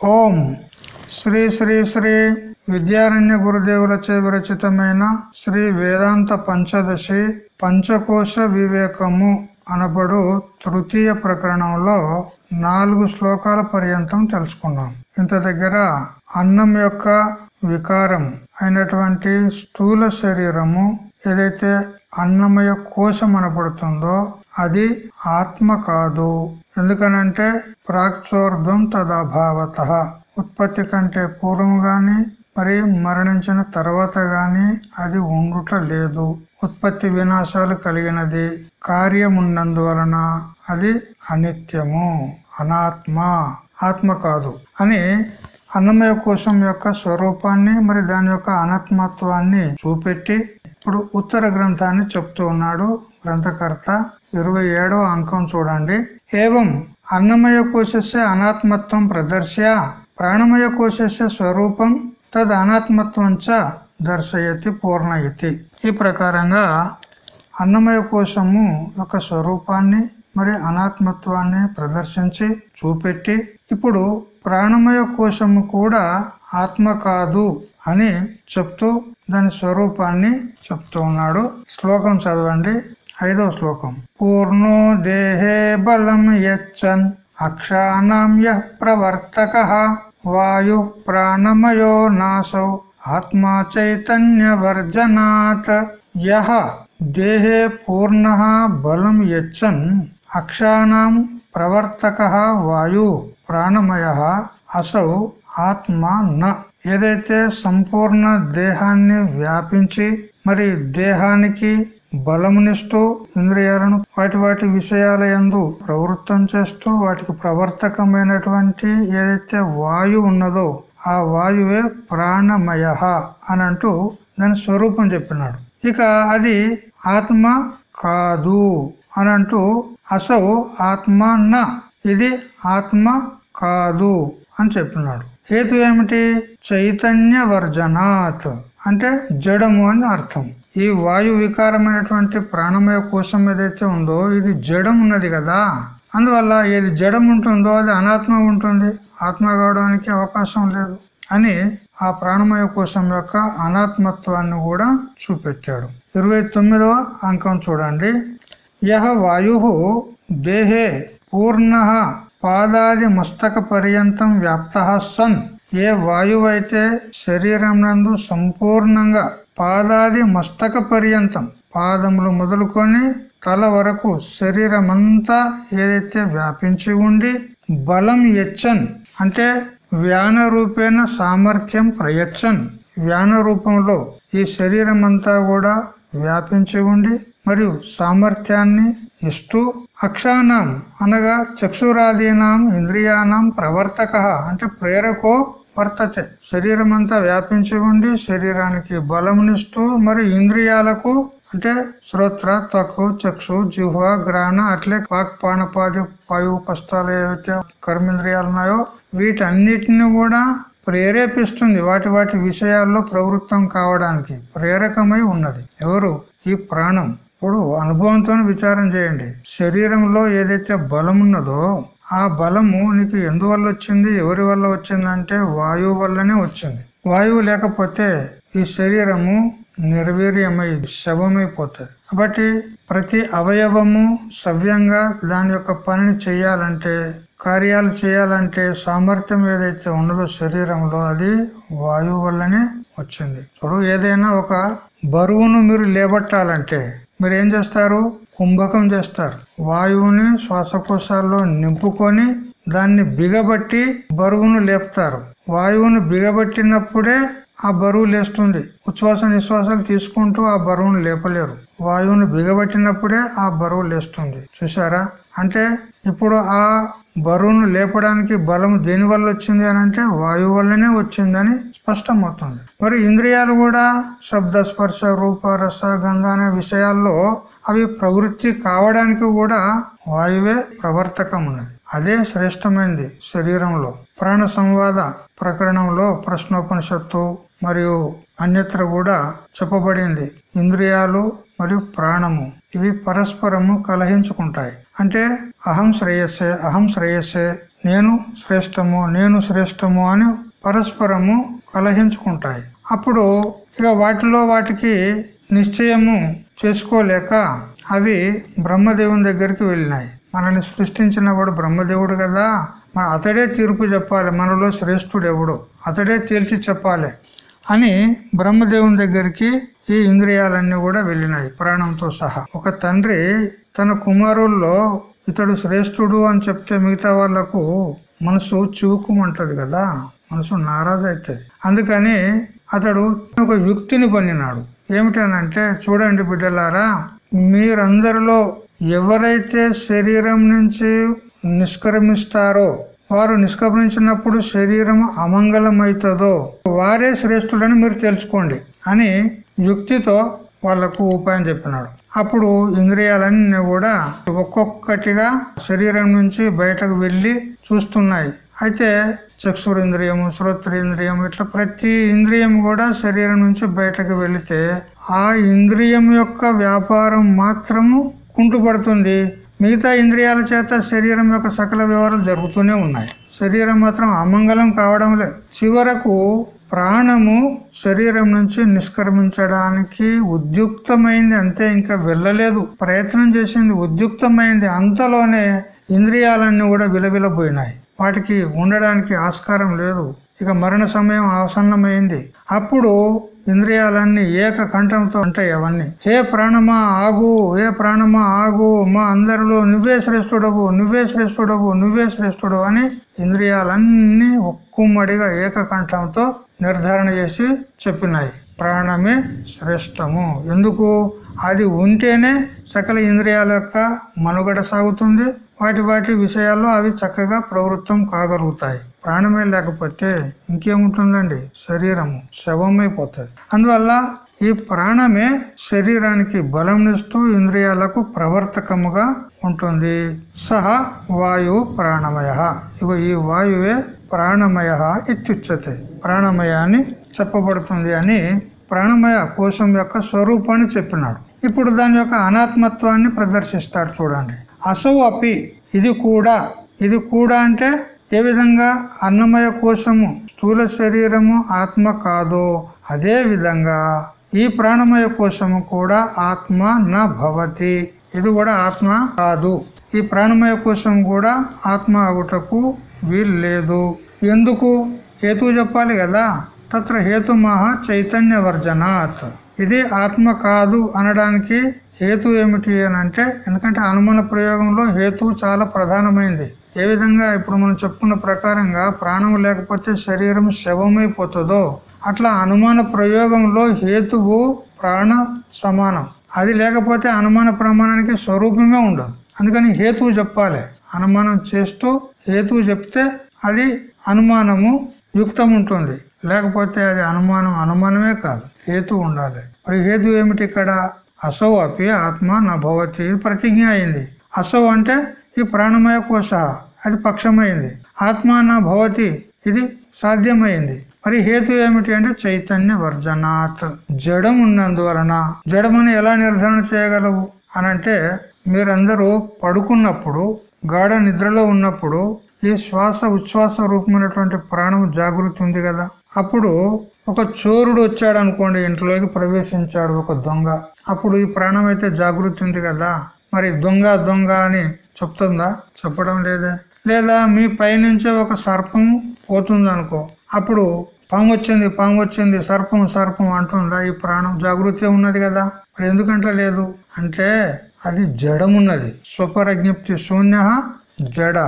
ఓం శ్రీ శ్రీ శ్రీ విద్యారణ్య గురుదేవులచే విరచితమైన శ్రీ వేదాంత పంచదశి పంచకోశ వివేకము అనబడు తృతీయ ప్రకరణంలో నాలుగు శ్లోకాల పర్యంతం తెలుసుకున్నాం. ఇంత దగ్గర అన్నం యొక్క వికారం అయినటువంటి స్థూల శరీరము ఏదైతే అన్నమయ కోశం అనబడుతుందో అది ఆత్మ కాదు. ఎందుకనంటే ప్రాక్చోర్ధం తదభావత. ఉత్పత్తి కంటే పూర్వం గాని మరి మరణించిన తర్వాత గాని అది ఉండుట లేదు. ఉత్పత్తి వినాశాలు కలిగినది కార్యమున్నందువలన అది అనిత్యము అనాత్మ ఆత్మ కాదు. అని అన్నమయ కోశం యొక్క స్వరూపాన్ని మరి దాని యొక్క అనాత్మత్వాన్ని చూపెట్టి ఇప్పుడు ఉత్తర గ్రంథాన్ని చెప్తూ ఉన్నాడు గ్రంథకర్త ఇరవై ఏడవ అంకం చూడండి. ఏవం అన్నమయ కోశస్య అనాత్మత్వం ప్రదర్శ్య ప్రాణమయ కోశస్య స్వరూపం తద్ అనాత్మత్వం చ దర్శయతి పూర్ణయతి. ఈ ప్రకారంగా అన్నమయ కోశము యొక్క స్వరూపాన్ని మరి అనాత్మత్వాన్ని ప్రదర్శించి చూపెట్టి ఇప్పుడు ప్రాణమయ కోశము కూడా ఆత్మ కాదు అని చెప్తూ దాని స్వరూపాన్ని చెప్తూ ఉన్నాడు. శ్లోకం చదవండి. ఐదవ శ్లోకం. పూర్ణో దేహే బలం యచ్చన్ అక్షాణం యః ప్రవర్తక వాయు ప్రాణమయో నాశౌ ఆత్మా చైతన్య వర్జనాత్ యహ దేహే పూర్ణ బలం యచ్చన్ అక్షాణం ప్రవర్తక వాయు ప్రాణమయ అసౌ ఆత్మ న. ఏదైతే సంపూర్ణ దేహాన్ని వ్యాపించి మరి దేహానికి బలమునిస్తూ ఇంద్రియాలను వాటి వాటి విషయాల యందు ప్రవృత్తం చేస్తూ వాటికి ప్రవర్తకమైనటువంటి ఏదైతే వాయు ఉన్నదో ఆ వాయువే ప్రాణమయ అని అంటూ దాని స్వరూపం చెప్పినాడు. ఇక అది ఆత్మ కాదు అని అంటూ అసౌ ఆత్మ న ఇది ఆత్మ కాదు అని చెప్పినాడు. హేతు ఏమిటి? చైతన్య వర్జనాత్ అంటే జడము అని అర్థం. ఈ వాయు వికారమైనటువంటి ప్రాణమయ కోశం ఏదైతే ఉందో ఇది జడం ఉన్నది కదా. అందువల్ల ఏది జడం ఉంటుందో అది అనాత్మ ఉంటుంది. ఆత్మ కావడానికి అవకాశం లేదు అని ఆ ప్రాణమయ కోశం యొక్క అనాత్మత్వాన్ని కూడా చూపెట్టాడు. ఇరవై తొమ్మిదవ అంకం చూడండి. యహ వాయు దేహే పూర్ణ పాదాది మస్తక పర్యంతం వ్యాప్త సన్. ఏ వాయువైతే శరీరం నందు సంపూర్ణంగా పాదాది మస్తక పర్యంతం పాదములు మొదలుకొని తల వరకు శరీరమంతా ఏదైతే వ్యాపించి ఉండి బలం ఎచ్చన్ అంటే వ్యాన రూపేణ సామర్థ్యం ప్రయచ్చన్. వ్యాన రూపంలో ఈ శరీరం అంతా కూడా వ్యాపించి ఉండి మరియు సామర్థ్యాన్ని ఇస్తూ అక్షానం అనగా చక్షురాదీనాం ఇంద్రియానం ప్రవర్తక అంటే ప్రేరకో వర్తతే శరీరం అంతా వ్యాపించి ఉండి శరీరానికి బలమునిస్తూ మరి ఇంద్రియాలకు అంటే శ్రోత్ర త్వకు చక్షు జిహ్వ గ్రాణ అట్లే వాక్ పానపాది వాయువు పస్తాలు ఏవైతే కర్మేంద్రియాలు ఉన్నాయో వీటన్నిటిని కూడా ప్రేరేపిస్తుంది. వాటి వాటి విషయాల్లో ప్రవృత్తం కావడానికి ప్రేరకమై ఉన్నది. ఎవరు? ఈ ప్రాణం. ఇప్పుడు అనుభవంతో విచారం చేయండి. శరీరంలో ఏదైతే బలం ఉన్నదో ఆ బలము నీకు ఎందువల్ల వచ్చింది? ఎవరి వల్ల వచ్చిందంటే వాయువు వల్లనే వచ్చింది. వాయువు లేకపోతే ఈ శరీరము నిర్వీర్యమై శవమైపోతుంది. కాబట్టి ప్రతి అవయవము సవ్యంగా దాని యొక్క పనిని చేయాలంటే కార్యాలు చేయాలంటే సామర్థ్యం ఏదైతే ఉన్నదో శరీరంలో అది వాయువు వల్లనే వచ్చింది. ఇప్పుడు ఏదైనా ఒక బరువును మీరు లేబట్టాలంటే మీరు ఏం చేస్తారు? కుంభకం చేస్తారు. వాయువుని శ్వాసకోశాల్లో నింపుకొని దాన్ని బిగబట్టి బరువును లేపుతారు. వాయువును బిగబట్టినప్పుడే ఆ బరువు లేస్తుంది. ఉచ్ఛ్వాస నిశ్వాసాలు తీసుకుంటూ ఆ బరువును లేపలేరు. వాయువును బిగబట్టినప్పుడే ఆ బరువు లేస్తుంది. చూసారా అంటే ఇప్పుడు ఆ బరువును లేపడానికి బలం దేని వల్ల వచ్చింది అని అంటే వాయువు వల్లనే వచ్చిందని స్పష్టమవుతుంది. మరి ఇంద్రియాలు కూడా శబ్ద స్పర్శ రూప రస గంధ అనే విషయాల్లో అవి ప్రవృత్తి కావడానికి కూడా వాయువే ప్రవర్తకం అదే శ్రేష్టమైనది శరీరంలో. ప్రాణ సంవాద ప్రకరణంలో ప్రశ్నోపనిషత్తు మరియు అన్యత్ర కూడా చెప్పబడింది. ఇంద్రియాలు మరియు ప్రాణము ఇవి పరస్పరము కలహించుకుంటాయి. అంటే అహం శ్రేయస్సే అహం శ్రేయస్సే నేను శ్రేష్టము నేను శ్రేష్టము అని పరస్పరము కలహించుకుంటాయి. అప్పుడు ఇక వాటిలో వాటికి నిశ్చయము చేసుకోలేక అవి బ్రహ్మదేవుని దగ్గరికి వెళ్ళినాయి. మనల్ని సృష్టించిన వాడు బ్రహ్మదేవుడు కదా. మన అతడే తీర్పు చెప్పాలి. మనలో శ్రేష్ఠుడు ఎవడు? అతడే తేల్చి చెప్పాలి అని బ్రహ్మదేవుని దగ్గరికి ఈ ఇంద్రియాలన్నీ కూడా వెళ్ళినాయి ప్రాణంతో సహా. ఒక తండ్రి తన కుమారుల్లో ఇతడు శ్రేష్ఠుడు అని చెప్తే మిగతా వాళ్ళకు మనసు చివుకుమంటది కదా. మనసు నారాజ్ అవుతుంది. అందుకని అతడు ఒక యుక్తిని పొందినాడు. ఏమిటనంటే చూడండి బిడ్డలారా మీరందరిలో ఎవరైతే శరీరం నుంచి నిష్క్రమిస్తారో వారు నిష్క్రమించినప్పుడు శరీరం అమంగళమవుతుందో వారే శ్రేష్ఠుడని మీరు తెలుసుకోండి అని యుక్తితో వాళ్ళకు ఉపాయం చెప్పినాడు. అప్పుడు ఇంద్రియాలన్నీ కూడా ఒక్కొక్కటిగా శరీరం నుంచి బయటకు వెళ్ళి చూస్తున్నాయి. అయితే చక్షురింద్రియము శ్రోత్రేంద్రియం ఇట్లా ప్రతి ఇంద్రియం కూడా శరీరం నుంచి బయటకు వెళితే ఆ ఇంద్రియం యొక్క వ్యాపారం మాత్రము కుంటుపడుతుంది. మిగతా ఇంద్రియాల చేత శరీరం యొక్క సకల వ్యవహారాలు జరుగుతూనే ఉన్నాయి. శరీరం మాత్రం అమంగళం కావడం లేదు చివరకు ప్రాణము శరీరం నుంచి నిష్క్రమించడానికి ఉద్యుక్తమైంది. అంతే ఇంకా వెళ్ళలేదు. ప్రయత్నం చేసింది ఉద్యుక్తమైంది. అంతలోనే ఇంద్రియాలన్నీ కూడా విలవిలపోయినాయి. వాటికి ఉండడానికి ఆస్కారం లేదు. ఇక మరణ సమయం ఆసన్నమైంది. అప్పుడు ఇంద్రియాలన్నీ ఏక కంఠంతో ఉంటాయి అవన్నీ. హే ప్రాణమా ఆగు హే ప్రాణమా ఆగు మా అందరిలో నువ్వే శ్రేష్ఠుడవు నువ్వే శ్రేష్ఠుడవు నువ్వే శ్రేష్ఠుడు అని ఇంద్రియాలన్నీ ఒక్కుమ్మడిగా ఏకకంఠంతో నిర్ధారణ చేసి చెప్పినాయి. ప్రాణమే శ్రేష్టము. ఎందుకు? అది ఉంటేనే సకల ఇంద్రియాల యొక్క మనుగడ సాగుతుంది. వాటి వాటి విషయాల్లో అవి చక్కగా ప్రవృత్తం కాగలుగుతాయి. ప్రాణమే లేకపోతే ఇంకేముంటుందండి? శరీరము శవమైపోతుంది. అందువల్ల ఈ ప్రాణమే శరీరానికి బలంనిస్తూ ఇంద్రియాలకు ప్రవర్తకముగా ఉంటుంది. సహ వాయు ప్రాణమయ. ఇక ఈ వాయువే ప్రాణమయ ఇత్యుచ్యతే. ప్రాణమయ అని చెప్పబడుతుంది అని ప్రాణమయ కోశం యొక్క స్వరూపాన్ని చెప్పినాడు. ఇప్పుడు దాని యొక్క అనాత్మత్వాన్ని ప్రదర్శిస్తాడు చూడండి. అసౌ అపి ఇది కూడా. ఇది కూడా అంటే ఏ విధంగా? అన్నమయ కోశము. స్థూల శరీరము ఆత్మ కాదో అదే విధంగా ఈ ప్రాణమయ కోశము కూడా ఆత్మ నా భవతి. ఇది కూడా ఆత్మ కాదు. ఈ ప్రాణమయ కోశం కూడా ఆత్మ అవుటకు వీలు లేదు ఎందుకు? హేతు చెప్పాలి కదా. తత్ర హేతుమహ చైతన్య వర్జనాత్ ఇది ఆత్మ కాదు అనడానికి హేతు ఏమిటి అని అంటే ఎందుకంటే అనుమాన ప్రయోగంలో హేతు చాలా ప్రధానమైంది. ఏ విధంగా ఇప్పుడు మనం చెప్పుకున్న ప్రకారంగా ప్రాణం లేకపోతే శరీరం శవమైపోతుందో అట్లా అనుమాన ప్రయోగంలో హేతువు ప్రాణ సమానం. అది లేకపోతే అనుమాన ప్రమాణానికి స్వరూపమే ఉండదు. అందుకని హేతువు చెప్పాలి. అనుమానం చేస్తూ హేతువు చెప్తే అది అనుమానము యుక్తం ఉంటుంది లేకపోతే అది అనుమానం అనుమానమే కాదు. హేతు ఉండాలి. మరి హేతు ఏమిటి ఇక్కడ? అసౌ అపి ఆత్మ నా భవతి ఇది ప్రతిజ్ఞ అయింది. అసౌ అంటే ఈ ప్రాణమయ కోశ అది పక్షమైంది. ఆత్మ నా భవతి ఇది సాధ్యమైంది. మరి హేతు ఏమిటి అంటే చైతన్య వర్జనాత్. జడం ఉన్నందువలన జడమని ఎలా నిర్ధారణ చేయగలవు? అనంటే మీరందరూ పడుకున్నప్పుడు గాఢ నిద్రలో ఉన్నప్పుడు ఈ శ్వాస ఉచ్ఛ్వాస రూపమైనటువంటి ప్రాణం జాగృతి ఉంది కదా. అప్పుడు ఒక చోరుడు వచ్చాడు అనుకోండి ఇంట్లోకి ప్రవేశించాడు ఒక దొంగ. అప్పుడు ఈ ప్రాణం అయితే జాగృతి ఉంది కదా? మరి దొంగ దొంగ అని చెప్తుందా? చెప్పడం లేదే. లేదా మీ పైనుంచే ఒక సర్పం పోతుంది అనుకో. అప్పుడు పాము వచ్చింది పాము వచ్చింది సర్పం సర్పం అంటుందా? ఈ ప్రాణం జాగృతి ఉన్నది కదా? మరి ఎందుకంటే లేదు? అంటే అది జడమున్నది. స్వపరజ్ఞప్తి శూన్య జడ.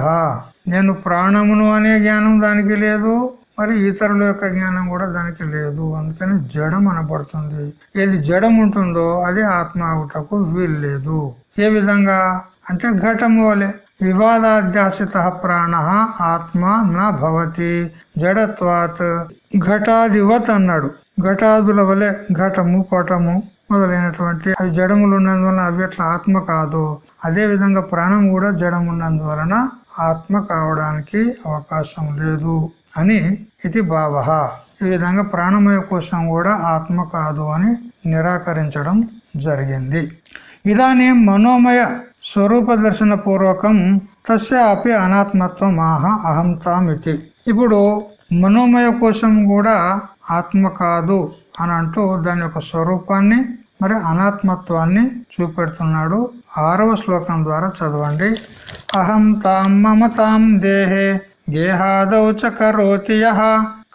నేను ప్రాణమును అనే జ్ఞానం దానికి లేదు మరి ఇతరుల యొక్క జ్ఞానం కూడా దానికి లేదు. అందుకని జడం అనబడుతుంది. ఏది జడం ఉంటుందో అది ఆత్మ అవుటకు వీల్లేదు. ఏ విధంగా? అంటే ఘటము వలె. వివాదాధ్యాసిత ప్రాణ ఆత్మ నా భవతి. జడత్వాత్. ఘటాదివత్ అన్నాడు. ఘటాదుల వలె ఘటము పటము మొదలైనటువంటి అవి జడములు ఉన్నందువలన అవి అట్లా ఆత్మ కాదు. అదే విధంగా ప్రాణం కూడా జడం ఉన్నందువలన ఆత్మ కావడానికి అవకాశం లేదు. అని ఇది భావ. ఈ విధంగా ప్రాణమయ కోశం కూడా ఆత్మ కాదు అని నిరాకరించడం జరిగింది. ఇదానీ మనోమయ స్వరూప దర్శన పూర్వకం తస్య అపి అనాత్మత్వం ఆహా అహంతాం ఇది ఇప్పుడు మనోమయ కోశం కూడా ఆత్మ కాదు అని అంటూ దాని యొక్క స్వరూపాన్ని మరి అనాత్మత్వాన్ని చూపెడుతున్నాడు ఆరవ శ్లోకం ద్వారా చదవండి. అహం తాం మమతాం దేహే గేహాదౌ చ కరోతి యః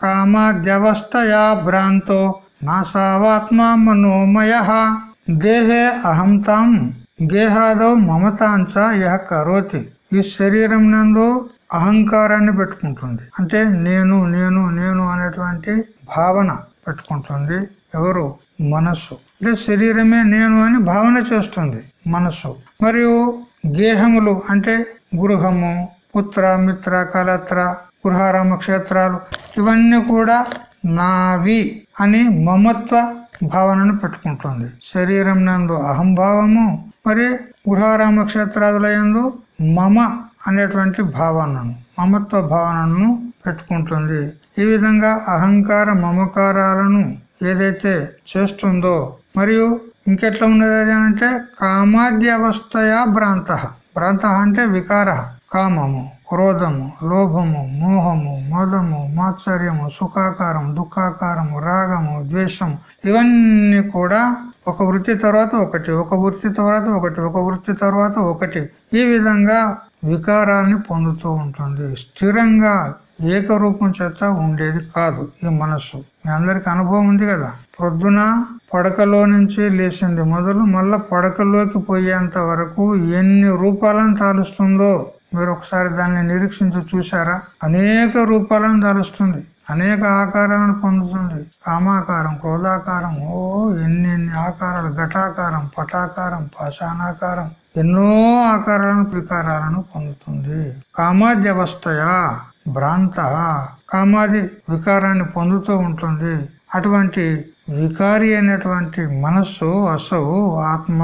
కామాద్యవస్థయా భ్రాంతో నాసావాత్మా మనోమయ దేహే అహం తాం గేహాదౌ మమతాంచ యహ కరోతి. ఈ శరీరం నందు అహంకారాన్ని పెట్టుకుంటుంది. అంటే నేను నేను నేను అనేటువంటి భావన పెట్టుకుంటుంది ఎవరు? మనస్సు. అంటే శరీరమే నేను అని భావన చేస్తుంది మనస్సు. మరియు గేహములు అంటే గృహము పుత్ర మిత్ర కలత్ర గృహారామ క్షేత్రాలు ఇవన్నీ కూడా నావి అని మమత్వ భావనను పెట్టుకుంటుంది. శరీరం నందు అహంభావము మరి గృహారామ క్షేత్రాదుల యందు మమ అనేటువంటి భావనను మమత్వ భావనను పెట్టుకుంటుంది. ఈ విధంగా అహంకార మమకారాలను ఏదైతే చేస్తుందో మరియు ఇంకెట్లా ఉన్నది అంటే కామాద్య అవస్థయా భ్రాంత. భ్రాంత అంటే వికార. కామము క్రోధము లోభము మోహము మదము మాత్సర్యము సుఖాకారం దుఃఖాకారము రాగము ద్వేషము ఇవన్నీ కూడా ఒక వృత్తి తర్వాత ఒకటి ఒక వృత్తి తర్వాత ఒకటి ఒక వృత్తి తర్వాత ఒకటి. ఈ విధంగా వికారాన్ని పొందుతూ ఉంటుంది. స్థిరంగా ఏకరూపం చేత ఉండేది కాదు ఈ మనస్సు. మీ అందరికి అనుభవం ఉంది కదా? ప్రొద్దున పడకలో నుంచి లేచింది మొదలు మళ్ళా పడకలోకి పోయేంత వరకు ఎన్ని రూపాలను తాలుస్తుందో మీరు ఒకసారి దాన్ని నిరీక్షించి చూసారా అనేక రూపాలను ధరుస్తుంది అనేక ఆకారాలను పొందుతుంది. కామాకారం క్రోధాకారం ఓ ఎన్ని ఎన్ని ఆకారాలు ఘటాకారం పటాకారం పాషాణాకారం ఎన్నో ఆకారాలను వికారాలను పొందుతుంది. కామాద్యవస్థయా భ్రాంత కామాది వికారాన్ని పొందుతూ ఉంటుంది. అటువంటి వికారి అయినటువంటి మనస్సు అసవు ఆత్మ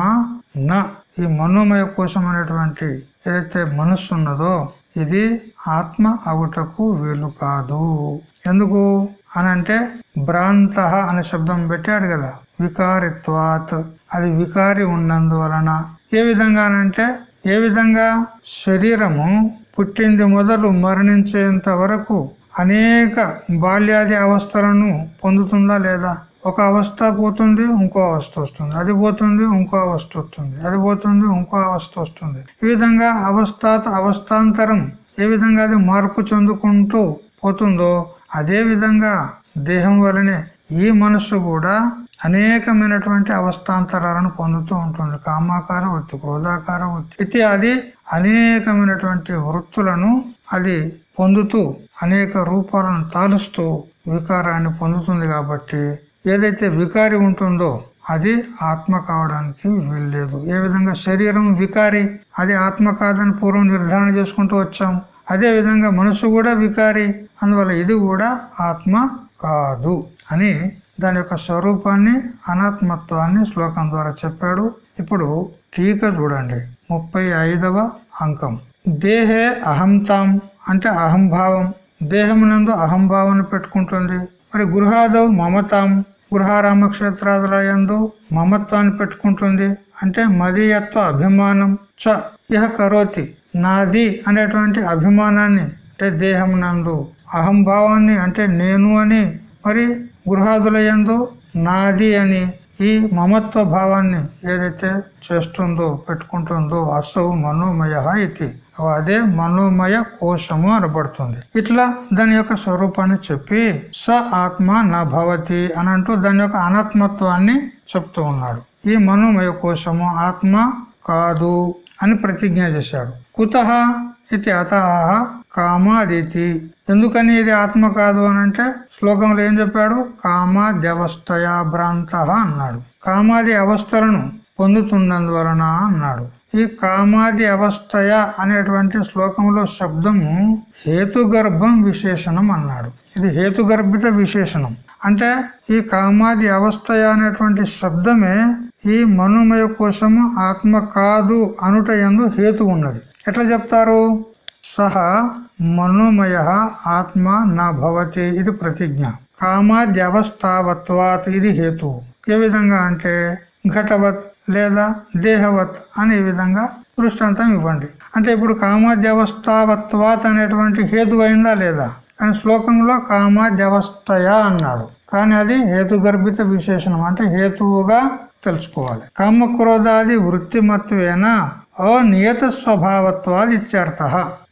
న ఈ మనోమయ కోశం అనేటువంటి ఏదైతే మనస్సు ఉన్నదో ఇది ఆత్మ అవుటకు వీలు కాదు. ఎందుకు? అనంటే భ్రాంత అనే శబ్దం పెట్టాడు కదా వికారిత్వాత్. అది వికారి ఉన్నందువలన. ఏ విధంగానంటే ఏ విధంగా? శరీరము పుట్టింది మొదలు మరణించేంత వరకు అనేక బాల్యాది అవస్థలను పొందుతుందా లేదా? ఒక అవస్థ పోతుంది ఇంకో అవస్థ వస్తుంది. అది పోతుంది ఇంకో అవస్థ వస్తుంది. అది పోతుంది ఇంకో అవస్థ వస్తుంది. ఈ విధంగా అవస్థాత్ అవస్థాంతరం ఏ విధంగా అది మార్పు చెందుకుంటూ పోతుందో అదే విధంగా దేహం వలనే ఈ మనస్సు కూడా అనేకమైనటువంటి అవస్థాంతరాలను పొందుతూ ఉంటుంది. కామాకార వృత్తి క్రోధాకార వృత్తి ఇత్యాది అనేకమైనటువంటి వృత్తులను అది పొందుతూ అనేక రూపాలను తాలుస్తూ వికారాన్ని పొందుతుంది కాబట్టి ఏదైతే వికారి ఉంటుందో అది ఆత్మ కావడానికి వీల్లేదు. ఏ విధంగా శరీరం వికారి అది ఆత్మ కాదని పూర్వం నిర్ధారణ చేసుకుంటూ వచ్చాం. అదే విధంగా మనసు కూడా వికారి అందువల్ల ఇది కూడా ఆత్మ కాదు అని దాని యొక్క స్వరూపాన్ని అనాత్మత్వాన్ని శ్లోకం ద్వారా చెప్పాడు. ఇప్పుడు టీక చూడండి. ముప్పై ఐదవ అంకం. దేహే అహంతాం అంటే అహంభావం దేహమునందు అహంభావాన్ని పెట్టుకుంటుంది. మరి గృహాదౌ మమతాం గృహారామ క్షేత్రాదులయందు మమత్వాన్ని పెట్టుకుంటుంది. అంటే మదీయత్వ అభిమానం చ ఇహ కరోతి నాది అనేటువంటి అభిమానాన్ని అంటే దేహం నందు అహంభావాన్ని అంటే నేను అని మరి గృహాదులయందు నాది అని ఈ మమత్వ భావాన్ని ఏదైతే చేస్తుందో పెట్టుకుంటుందో అసౌ మనోమయ ఇది. అదే మనోమయ కోశము అనబడుతుంది. ఇట్లా దాని యొక్క స్వరూపాన్ని చెప్పి స ఆత్మ నా భవతి అని అంటూ దాని యొక్క అనాత్మత్వాన్ని చెప్తూ ఉన్నాడు. ఈ మనోమయ కోశము ఆత్మ కాదు అని ప్రతిజ్ఞ చేశాడు. కుత ఇది అత కామాదితి ఎందుకని ఇది ఆత్మ కాదు అని అంటే శ్లోకంలో ఏం చెప్పాడు? కామాద్యవస్థయా భ్రాంత అన్నాడు. కామాది అవస్థలను పొందుతున్నందువలన అన్నాడు. ఈ కామాది అవస్థయ అనేటువంటి శ్లోకంలో శబ్దము హేతుగర్భం విశేషణం అన్నాడు. ఇది హేతుగర్భిత విశేషణం. అంటే ఈ కామాది అవస్థయ అనేటువంటి శబ్దమే ఈ మనోమయ కోశము ఆత్మ కాదు అనుట ఎందు హేతు ఉన్నది. ఎట్లా చెప్తారు? సహ మనోమయ ఆత్మ నా భవతి ఇది ప్రతిజ్ఞ. కామాద్యవస్థావత్వాత్ ఇది హేతు. ఏ విధంగా అంటే ఘటవత్ లేదా దేహవత్ అనే విధంగా దృష్టాంతం ఇవ్వండి. అంటే ఇప్పుడు కామాద్యవస్థావత్వాత్ అనేటువంటి హేతు అయిందా లేదా? కానీ శ్లోకంలో కామాద్యవస్థయా అన్నాడు. కానీ అది హేతుగర్భిత విశేషణం. అంటే హేతువుగా తెలుసుకోవాలి. కామక్రోధాది వృత్తిమత్వేన అనియత స్వభావత్వాది ఇత్యర్థ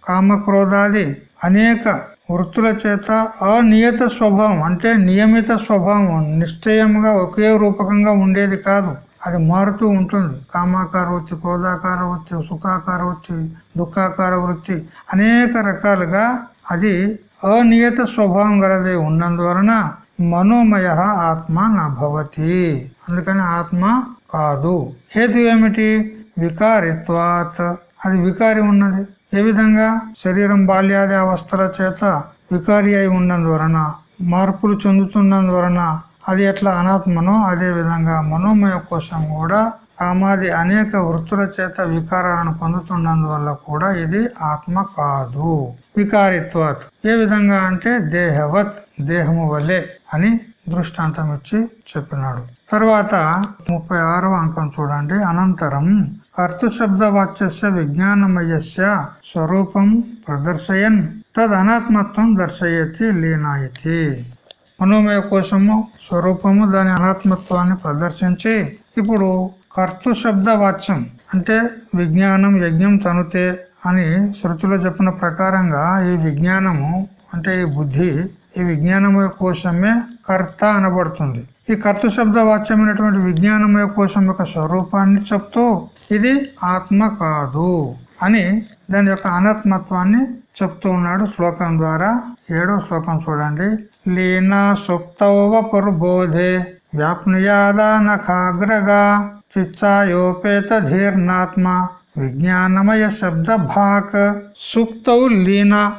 కామక్రోధాది అనేక వృత్తుల చేత అనియత స్వభావం అంటే నియమిత స్వభావం నిశ్చయముగా ఒకే రూపకంగా ఉండేది కాదు. అది మారుతూ ఉంటుంది. కామాకార వృత్తి క్రోధాకార వృత్తి సుఖాకార వృత్తి దుఃఖాకార వృత్తి అనేక రకాలుగా అది అనియత స్వభావం గలది ఉన్నందువలన మనోమయ ఆత్మ నభవతి. అందుకని ఆత్మ కాదు. హేతు ఏమిటి? వికారిత్వాత్. అది వికారి ఉన్నది. ఏ విధంగా శరీరం బాల్యాది అవస్థల చేత వికారి అయి ఉన్నందువలన మార్పులు చెందుతున్నందువలన అది ఎట్లా అనాత్మనో అదే విధంగా మనోమయ కోసం కూడా కామాది అనేక వృత్తుల చేత వికారాలను పొందుతున్నందువల్ల కూడా ఇది ఆత్మ కాదు. వికారిత్వత్. ఏ విధంగా అంటే దేహవత్ దేహము వలె అని దృష్టాంతం ఇచ్చి చెప్పినాడు. తర్వాత ముప్పై అంకం చూడండి. అనంతరం కర్తృశబ్ద వాచ్యస్య విజ్ఞానమయస్య స్వరూపం ప్రదర్శయన్ తదనాత్మత్వం దర్శయతి లీనాయితి. మనోమయ కోసము స్వరూపము దాని అనాత్మత్వాన్ని ప్రదర్శించి ఇప్పుడు కర్తృశబ్ద వాచ్యం అంటే విజ్ఞానం యజ్ఞం తనుతే అని శృతిలో చెప్పిన ప్రకారంగా ఈ విజ్ఞానము అంటే ఈ బుద్ధి ఈ విజ్ఞానమయ కోశమే కర్త అనబడుతుంది. ఈ కర్త శబ్ద వాచ్యమైనటువంటి విజ్ఞానమయ కోశం యొక్క స్వరూపాన్ని చెప్తూ ఇది ఆత్మ కాదు అని దాని యొక్క అనాత్మత్వాన్ని చెప్తూ ఉన్నాడు శ్లోకం ద్వారా. ఏడో శ్లోకం చూడండి. లీనా సుప్తవ పుర్బోధే వ్యాప్నుయాదా నఖాగ్రగా చిచ్చాయోపేత ధీర్ణాత్మ విజ్ఞానమయ శబ్ద భాక్ సుప్తౌ లీనా.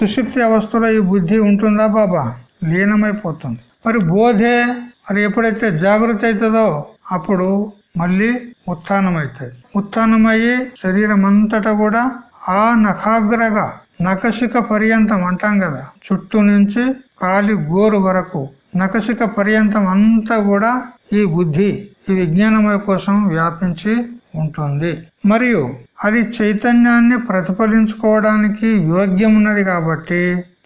సుషుప్తి అవస్థలో ఈ బుద్ధి ఉంటుందా బాబా? లీనమైపోతుంది. మరి బోధే మరి ఎప్పుడైతే జాగృతి అవుతుందో అప్పుడు మళ్ళీ ఉత్థానం అవుతుంది ఉత్థానమయ్యి శరీరం అంతటా కూడా ఆ నఖాగ్రగా నకశిక పర్యంతం అంటాం కదా చుట్టూ నుంచి కాలి గోరు వరకు నకశిక పర్యంతం అంతా కూడా ఈ బుద్ధి ఈ విజ్ఞానమయ కోసం వ్యాపించి ఉంటుంది. మరియు అది చైతన్యాన్ని ప్రతిఫలించుకోవడానికి యోగ్యం ఉన్నది కాబట్టి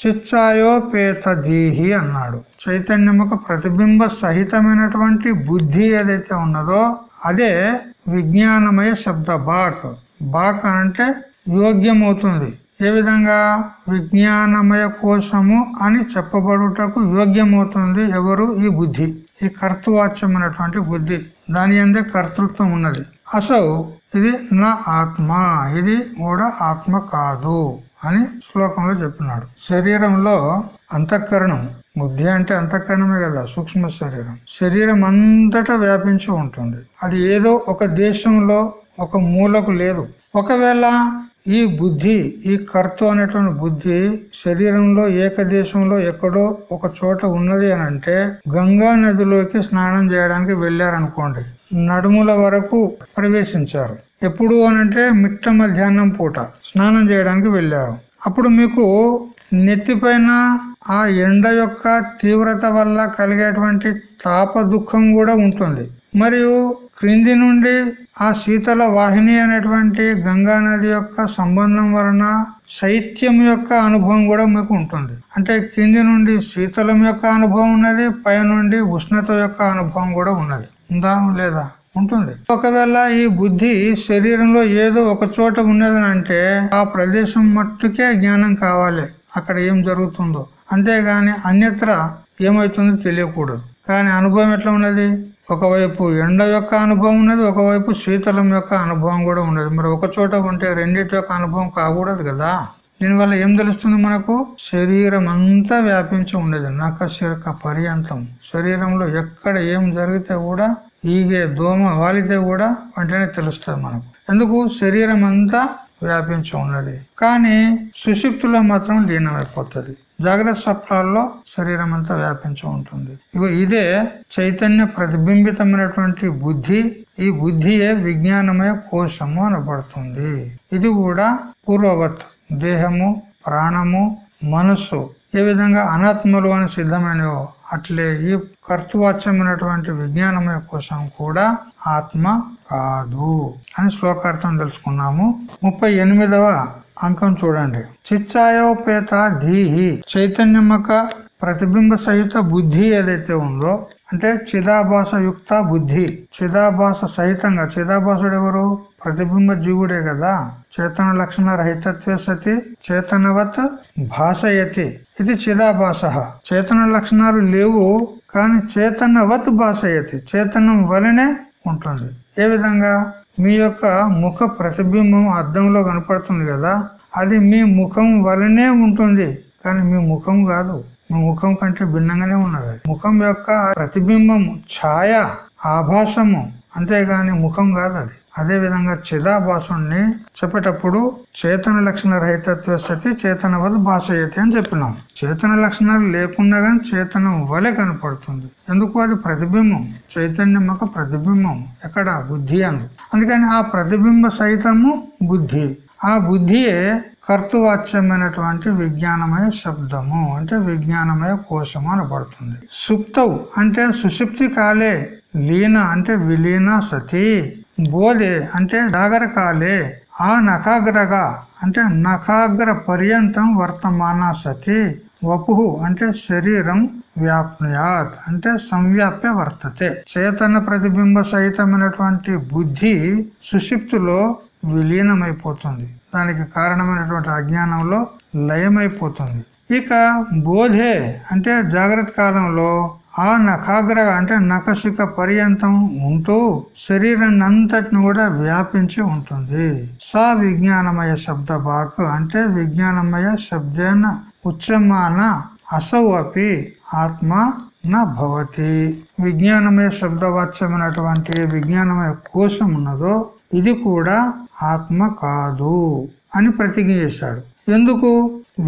చిచ్చాయోపేత దీహి అన్నాడు. చైతన్యముకు ప్రతిబింబ సహితమైనటువంటి బుద్ధి ఏదైతే ఉన్నదో అదే విజ్ఞానమయ శబ్ద బాక్. బాక్ అంటే యోగ్యమవుతుంది. ఏ విధంగా? విజ్ఞానమయ కోశము అని చెప్పబడుటకు యోగ్యమవుతుంది ఎవరు? ఈ బుద్ధి. ఈ కర్తృవాచ్యమైనటువంటి బుద్ధి. దాని అందే కర్తృత్వం ఉన్నది. అసలు ఇది నా ఆత్మ. ఇది కూడా ఆత్మ కాదు. అని శ్లోకంలో చెప్పినాడు శరీరంలో అంతఃకరణం బుద్ధి అంటే అంతఃకరణమే కదా సూక్ష్మ శరీరం. శరీరం అంతటా వ్యాపించి ఉంటుంది. అది ఏదో ఒక దేశంలో ఒక మూలకు లేదు. ఒకవేళ ఈ బుద్ధి ఈ కర్త అనేటువంటి బుద్ధి శరీరంలో ఏకదేశంలో ఎక్కడో ఒక చోట ఉన్నది అని అంటే గంగా నదిలోకి స్నానం చేయడానికి వెళ్ళారనుకోండి నడుముల వరకు ప్రవేశించారు. ఎప్పుడు అనంటే మిట్ట మధ్యాహ్నం పూట స్నానం చేయడానికి వెళ్ళారు. అప్పుడు మీకు నెత్తిపైన ఆ ఎండ యొక్క తీవ్రత వల్ల కలిగేటువంటి తాప దుఃఖం కూడా ఉంటుంది. మరియు క్రింది నుండి ఆ శీతల వాహిని అనేటువంటి గంగా నది యొక్క సంబంధం వలన శైత్యం యొక్క అనుభవం కూడా మీకు ఉంటుంది. అంటే కింది నుండి శీతలం యొక్క అనుభవం ఉన్నది పై నుండి ఉష్ణత యొక్క అనుభవం కూడా ఉన్నది. ఉందా లేదా? ఉంటుంది. ఒకవేళ ఈ బుద్ధి శరీరంలో ఏదో ఒక చోట ఉన్నదని అంటే ఆ ప్రదేశం మట్టుకే జ్ఞానం కావాలి. అక్కడ ఏం జరుగుతుందో. అంతేగాని అన్యత్ర ఏమవుతుందో తెలియకూడదు. కానీ అనుభవం ఎట్లా ఉన్నది? ఒకవైపు ఎండ యొక్క అనుభవం ఉన్నది ఒకవైపు శీతలం యొక్క అనుభవం కూడా ఉన్నది. మరి ఒక చోట ఉంటే రెండింటి యొక్క అనుభవం కాకూడదు కదా? దీనివల్ల ఏం తెలుస్తుంది మనకు? శరీరం అంతా వ్యాపించి ఉండేది. నకశిరక పర్యంతం. శరీరంలో ఎక్కడ ఏం జరిగితే కూడా ఈగే దోమ వాలితే కూడా వెంటనే తెలుస్తుంది మనకు. ఎందుకు? శరీరం అంతా వ్యాపించి ఉన్నది కానీ సుషిప్తులో మాత్రం లీనమైపోతుంది. జాగ్రత్త స్వప్నాల్లో శరీరం అంతా వ్యాపించి ఉంటుంది. ఇక ఇదే చైతన్య ప్రతిబింబితమైనటువంటి బుద్ధి. ఈ బుద్ధియే విజ్ఞానమయ కోశము అనబడుతుంది. ఇది కూడా పూర్వవత్ దేహము ప్రాణము మనస్సు ఏ విధంగా అనాత్మలు అని సిద్ధమైనవో అట్లే ఈ కర్తృవాచ్యమైనటువంటి విజ్ఞానం కోసం కూడా ఆత్మ కాదు అని శ్లోకార్థం తెలుసుకున్నాము. ముప్పై ఎనిమిదవ అంకం చూడండి. చిచ్చాయోపేత ధీహి చైతన్యమక ప్రతిబింబ సహిత బుద్ధి ఏదైతే ఉందో అంటే చిదాభాస యుక్త బుద్ధి చిదాభాస సహితంగా చిదాభాసుడు ఎవరు? ప్రతిబింబ జీవుడే కదా. చేతన లక్షణ రహితత్వే సతి చేతనవత్ భాషయతి ఇది చిదాభాష చేతన లక్షణాలు లేవు కానీ చేతనవత్ భాషయతి చేతనం వలనే ఉంటుంది. ఏ విధంగా? మీ యొక్క ముఖ ప్రతిబింబం అద్దంలో కనపడుతుంది కదా. అది మీ ముఖం వలనే ఉంటుంది కానీ మీ ముఖం కాదు. మీ ముఖం కంటే భిన్నంగానే ఉన్నది. ముఖం యొక్క ప్రతిబింబం ఛాయ ఆభాసము. అంతేగాని ముఖం కాదు అది. అదేవిధంగా చిదాభాసుణ్ణి చెప్పేటప్పుడు చేతన లక్షణ రహితత్వ సతి చేతనవద్ భాషయతి అని చెప్పినాం. చేతన లక్షణాలు లేకుండా కానీ చేతనం వలె కనపడుతుంది. ఎందుకు? అది ప్రతిబింబం. చైతన్యం ఒక ప్రతిబింబం. ఎక్కడ? బుద్ధి అందు. అందుకని ఆ ప్రతిబింబ సహితము బుద్ధి. ఆ బుద్ధియే కర్తవాచ్యమైనటువంటి విజ్ఞానమయ శబ్దము అంటే విజ్ఞానమయ కోశము అనబడుతుంది. సుప్తవు అంటే సుషుప్తి కాలే. లీన అంటే విలీన సతీ. బోధే అంటే నాగరకాలే ఆ నకాగ్రగా అంటే నకాగ్ర పర్యంతం వర్తమాన సతి వపు అంటే శరీరం వ్యాప్నుయాత్ అంటే సంవ్యాప్య వర్తతే. చేతన ప్రతిబింబ సహితమైనటువంటి బుద్ధి సుషిప్తులో విలీనమైపోతుంది. దానికి కారణమైనటువంటి అజ్ఞానంలో లయమైపోతుంది. ఇక బోధే అంటే జాగ్రత్త కాలంలో ఆ నఖాగ్ర అంటే నఖశిక పర్యంతం ఉంటూ శరీరాన్ని అంతటిని కూడా వ్యాపించి ఉంటుంది. సా విజ్ఞానమయ శబ్ద బాక్ అంటే విజ్ఞానమయ శబ్దేన ఉచ్యమాన అసౌ అపి ఆత్మ నా భవతి. విజ్ఞానమయ శబ్దవాచ్యమైనటువంటి విజ్ఞానమయ కోశం ఉన్నదో ఇది కూడా ఆత్మ కాదు అని ప్రతిజ్ఞ చేశాడు. ఎందుకు?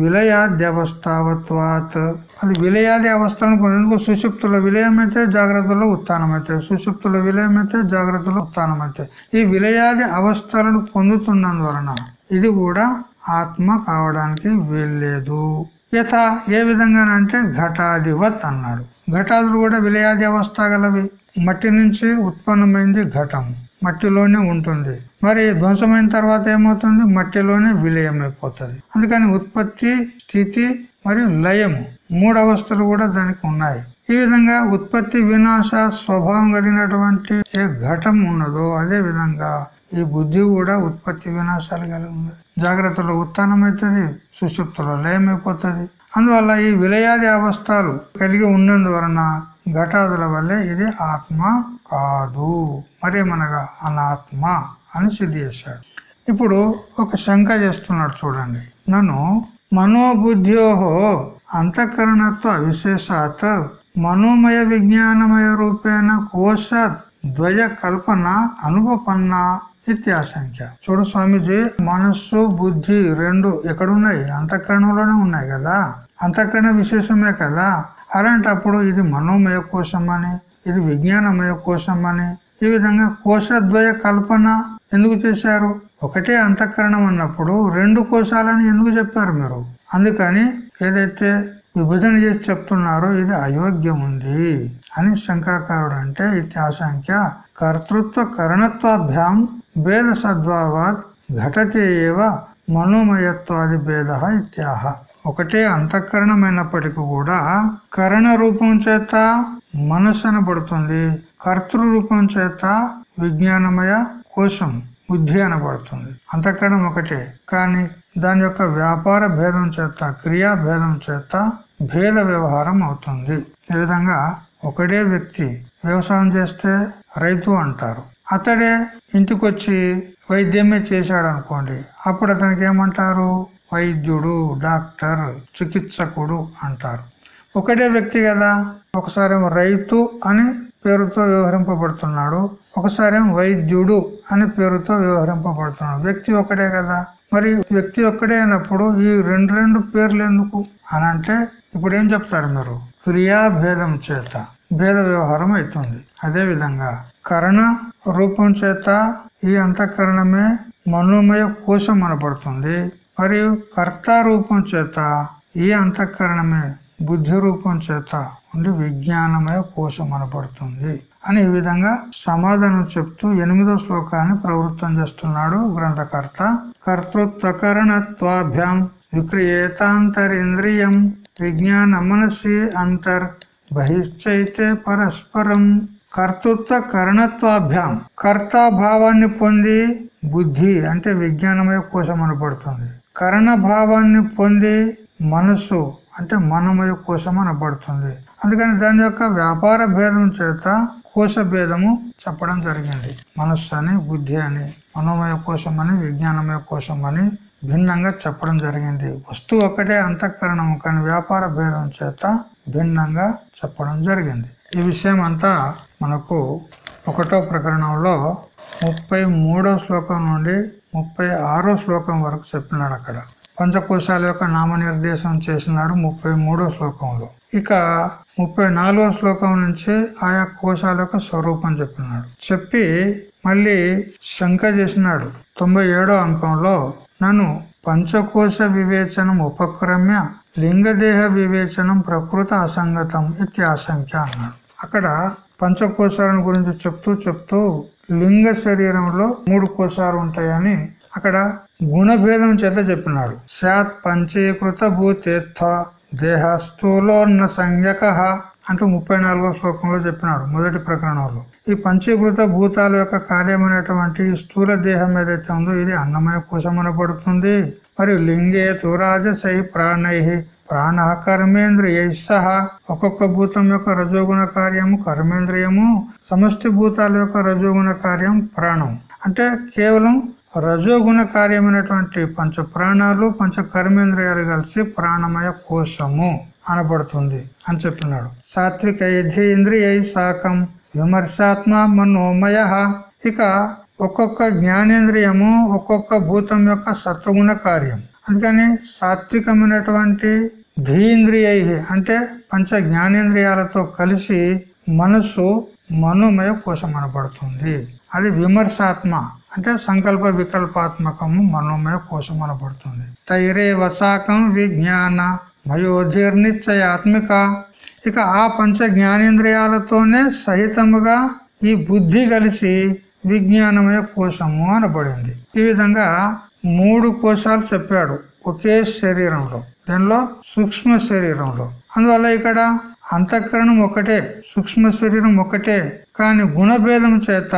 విలయాద్యవస్థావత్వాత్. అది విలయాది అవస్థలను పొందేందుకు సుషుప్తుల విలయం అయితే జాగ్రత్తలో ఉత్థానం అయితే సుషుప్తుల విలయం అయితే జాగ్రత్తలో ఉత్థానం అయితే. ఈ విలయాది అవస్థలను పొందుతున్నందువలన ఇది కూడా ఆత్మ కావడానికి వీల్లేదు. యథ ఏ విధంగానంటే ఘటాధివత్ అన్నాడు. ఘటాదులు కూడా విలయాది అవస్థ గలవి. మట్టి నుంచి ఉత్పన్నమైంది ఘటం. మట్టిలోనే ఉంటుంది. మరి ధ్వంసమైన తర్వాత ఏమవుతుంది? మట్టిలోనే విలయం అయిపోతుంది అందుకని ఉత్పత్తి స్థితి మరియు లయము మూడు అవస్థలు కూడా దానికి ఉన్నాయి. ఈ విధంగా ఉత్పత్తి వినాశ స్వభావం కలిగినటువంటి ఏ ఘటం ఉన్నదో అదే విధంగా ఈ బుద్ధి కూడా ఉత్పత్తి వినాశాలు కలిగి ఉంది జాగ్రత్తలో ఉత్థానం అవుతుంది సుషుప్తులో లయమైపోతుంది. అందువల్ల ఈ విలయాది అవస్థలు కలిగి ఉన్నందువలన ఘటాదుల వల్లే ఇది ఆత్మ కాదు మరేమనగా అనాత్మ అని సిద్ధి చేశాడు. ఇప్పుడు ఒక శంక చేస్తున్నాడు చూడండి. నన్ను మనోబుద్ధ్యోహో అంతఃకరణత్వ విశేషాత్ మనోమయ విజ్ఞానమయ రూపేణ కోశ ద్వయ కల్పన అనుపన్న ఇత్యాసంఖ్య చూడు స్వామిజీ మనస్సు బుద్ధి రెండు ఎక్కడున్నాయి? అంతఃకరణలోనే ఉన్నాయి కదా. అంతఃకరణ విశేషమే కదా. అలాంటప్పుడు ఇది మనోమయ కోశం అని ఇది విజ్ఞానమయ కోశం అని ఈ విధంగా కోశద్వయ కల్పన ఎందుకు చేశారు? ఒకటే అంతఃకరణం అన్నప్పుడు రెండు కోశాలని ఎందుకు చెప్పారు మీరు? అందుకని ఏదైతే విభజన చేసి చెప్తున్నారో ఇది అయోగ్యం ఉంది అని శంకాకారుడు అంటే ఇత్యాసంఖ్య కర్తృత్వ కరణత్వాభ్యాం భేద సద్భావాత్ ఘటతే ఏవ మనోమయత్వాది భేద ఇత్యాహ. ఒకటే అంతఃకరణమైనప్పటికీ కూడా కరణ రూపం చేత మనస్సు అనబడుతుంది కర్తృ రూపం చేత విజ్ఞానమయ కోశం బుద్ధి అనబడుతుంది. అంతఃకరణం ఒకటే. కానీ దాని యొక్క వ్యాపార భేదం చేత క్రియా భేదం చేత భేద వ్యవహారం అవుతుంది. ఈ విధంగా ఒకడే వ్యక్తి వ్యవసాయం చేస్తే రైతు అంటారు. అతడే ఇంటికొచ్చి వైద్యమే చేశాడు అనుకోండి అప్పుడు అతనికి ఏమంటారు? వైద్యుడు డాక్టర్ చికిత్సకుడు అంటారు. ఒకటే వ్యక్తి కదా? ఒకసారి రైతు అని పేరుతో వ్యవహరింపబడుతున్నాడు. ఒకసారి వైద్యుడు అనే పేరుతో వ్యవహరింపబడుతున్నాడు. వ్యక్తి ఒకటే కదా? మరి వ్యక్తి ఒక్కడే అయినప్పుడు ఈ రెండు రెండు పేర్లు ఎందుకు? అని అంటే ఇప్పుడు ఏం చెప్తారు మీరు? క్రియాభేదం చేత. భేద వ్యవహారం అవుతుంది. అదే విధంగా కరణ రూపం చేత ఈ అంతఃకరణమే మనోమయ కోశం అనబడుతుంది. మరియు కర్త రూపం చేత ఈ అంతఃకరణమే బుద్ధి రూపం చేత ఉండి విజ్ఞానమయ కోశం అని ఈ విధంగా సమాధానం చెప్తూ ఎనిమిదో శ్లోకాన్ని ప్రవృత్తం చేస్తున్నాడు గ్రంథకర్త. కర్తృత్వకరణత్వాభ్యాం విక్రియేతాంతరింద్రియం విజ్ఞాన మనసి అంతర్ బహిశ్చైతే పరస్పరం కర్తృత్వ కరణత్వాభ్యాం కర్తాభావాన్ని పొంది బుద్ధి అంటే విజ్ఞానమయ కోశం అనబడుతుంది. కరణ భావాన్ని పొంది మనసు అంటే మనమయ కోశం అనబడుతుంది అందుకని దాని యొక్క వ్యాపార భేదం చేత కోశ భేదము చెప్పడం జరిగింది. మనస్సు అని బుద్ధి అని మనోమయ కోశం అని విజ్ఞానమయ కోశం అని భిన్నంగా చెప్పడం జరిగింది. వస్తువు ఒకటే అంతఃకరణము కానీ వ్యాపార భేదం చేత భిన్నంగా చెప్పడం జరిగింది. ఈ విషయం అంతా మనకు ఒకటో ప్రకరణంలో ముప్పై మూడో శ్లోకం నుండి ముప్పై ఆరో శ్లోకం వరకు చెప్పినాడు అక్కడ. పంచకోశాల యొక్క నామనిర్దేశం చేసినాడు ముప్పై మూడో శ్లోకంలో. ఇక ముప్పై నాలుగో శ్లోకం నుంచి ఆయా కోశాల యొక్క స్వరూపం చెప్పినాడు. చెప్పి మళ్ళీ శంక చేసినాడు. తొంభై ఏడో అంకంలో నన్ను పంచకోశ వివేచనం ఉపక్రమ్య లింగదేహ వివేచనం ప్రకృత అసంగతం ఇది అసంఖ్య అన్నాడు. అక్కడ పంచకోశాలను గురించి చెప్తూ చెప్తూ లింగ శరీరంలో మూడు కోశాలు ఉంటాయని అక్కడ గుణభేదం చేత చెప్పినాడు. సత్ పంచీకృత భూతేత్వ దేహ స్థూలోన్న సంజ్ఞక అంటూ ముప్పై నాలుగో శ్లోకంలో చెప్పినాడు మొదటి ప్రకరణంలో. ఈ పంచీకృత భూతాల యొక్క కార్యమైనటువంటి స్థూల దేహం ఏదైతే ఉందో ఇది అన్నమయ కోశం మరియు లింగే తురాజసై ప్రాణై ప్రాణ కర్మేంద్రియ సహా ఒక్కొక్క భూతం యొక్క రజోగుణ కార్యము కర్మేంద్రియము సమష్టి భూతాల యొక్క రజోగుణ కార్యం ప్రాణం. అంటే కేవలం రజోగుణ కార్యమైనటువంటి పంచ ప్రాణాలు పంచ కర్మేంద్రియాలు కలిసి ప్రాణమయ కోశము అనబడుతుంది అని చెప్పినాడు. సాత్విక యధేంద్రియ సాకం విమర్శాత్మ మనోమయ. ఇక ఒక్కొక్క జ్ఞానేంద్రియము ఒక్కొక్క భూతం యొక్క సత్వగుణ కార్యం అందుకని సాత్వికమైనటువంటి ధీంద్రియ అంటే పంచ జ్ఞానేంద్రియాలతో కలిసి మనస్సు మనోమయ కోశం అనబడుతుంది. అది విమర్శాత్మ. అంటే సంకల్ప వికల్పాత్మకము మనోమయ కోశం అనబడుతుంది తైరే వసాకం విజ్ఞాన మయోధిర్నిశ్చయాత్మిక ఇక ఆ పంచ జ్ఞానేంద్రియాలతోనే సహితముగా ఈ బుద్ధి కలిసి విజ్ఞానమయ కోశము అనబడింది. ఈ విధంగా మూడు కోశాలు చెప్పాడు ఒకే శరీరంలో దీనిలో సూక్ష్మ శరీరంలో. అందువల్ల ఇక్కడ అంతఃకరణం ఒకటే సూక్ష్మ శరీరం ఒకటే కానీ గుణభేదం చేత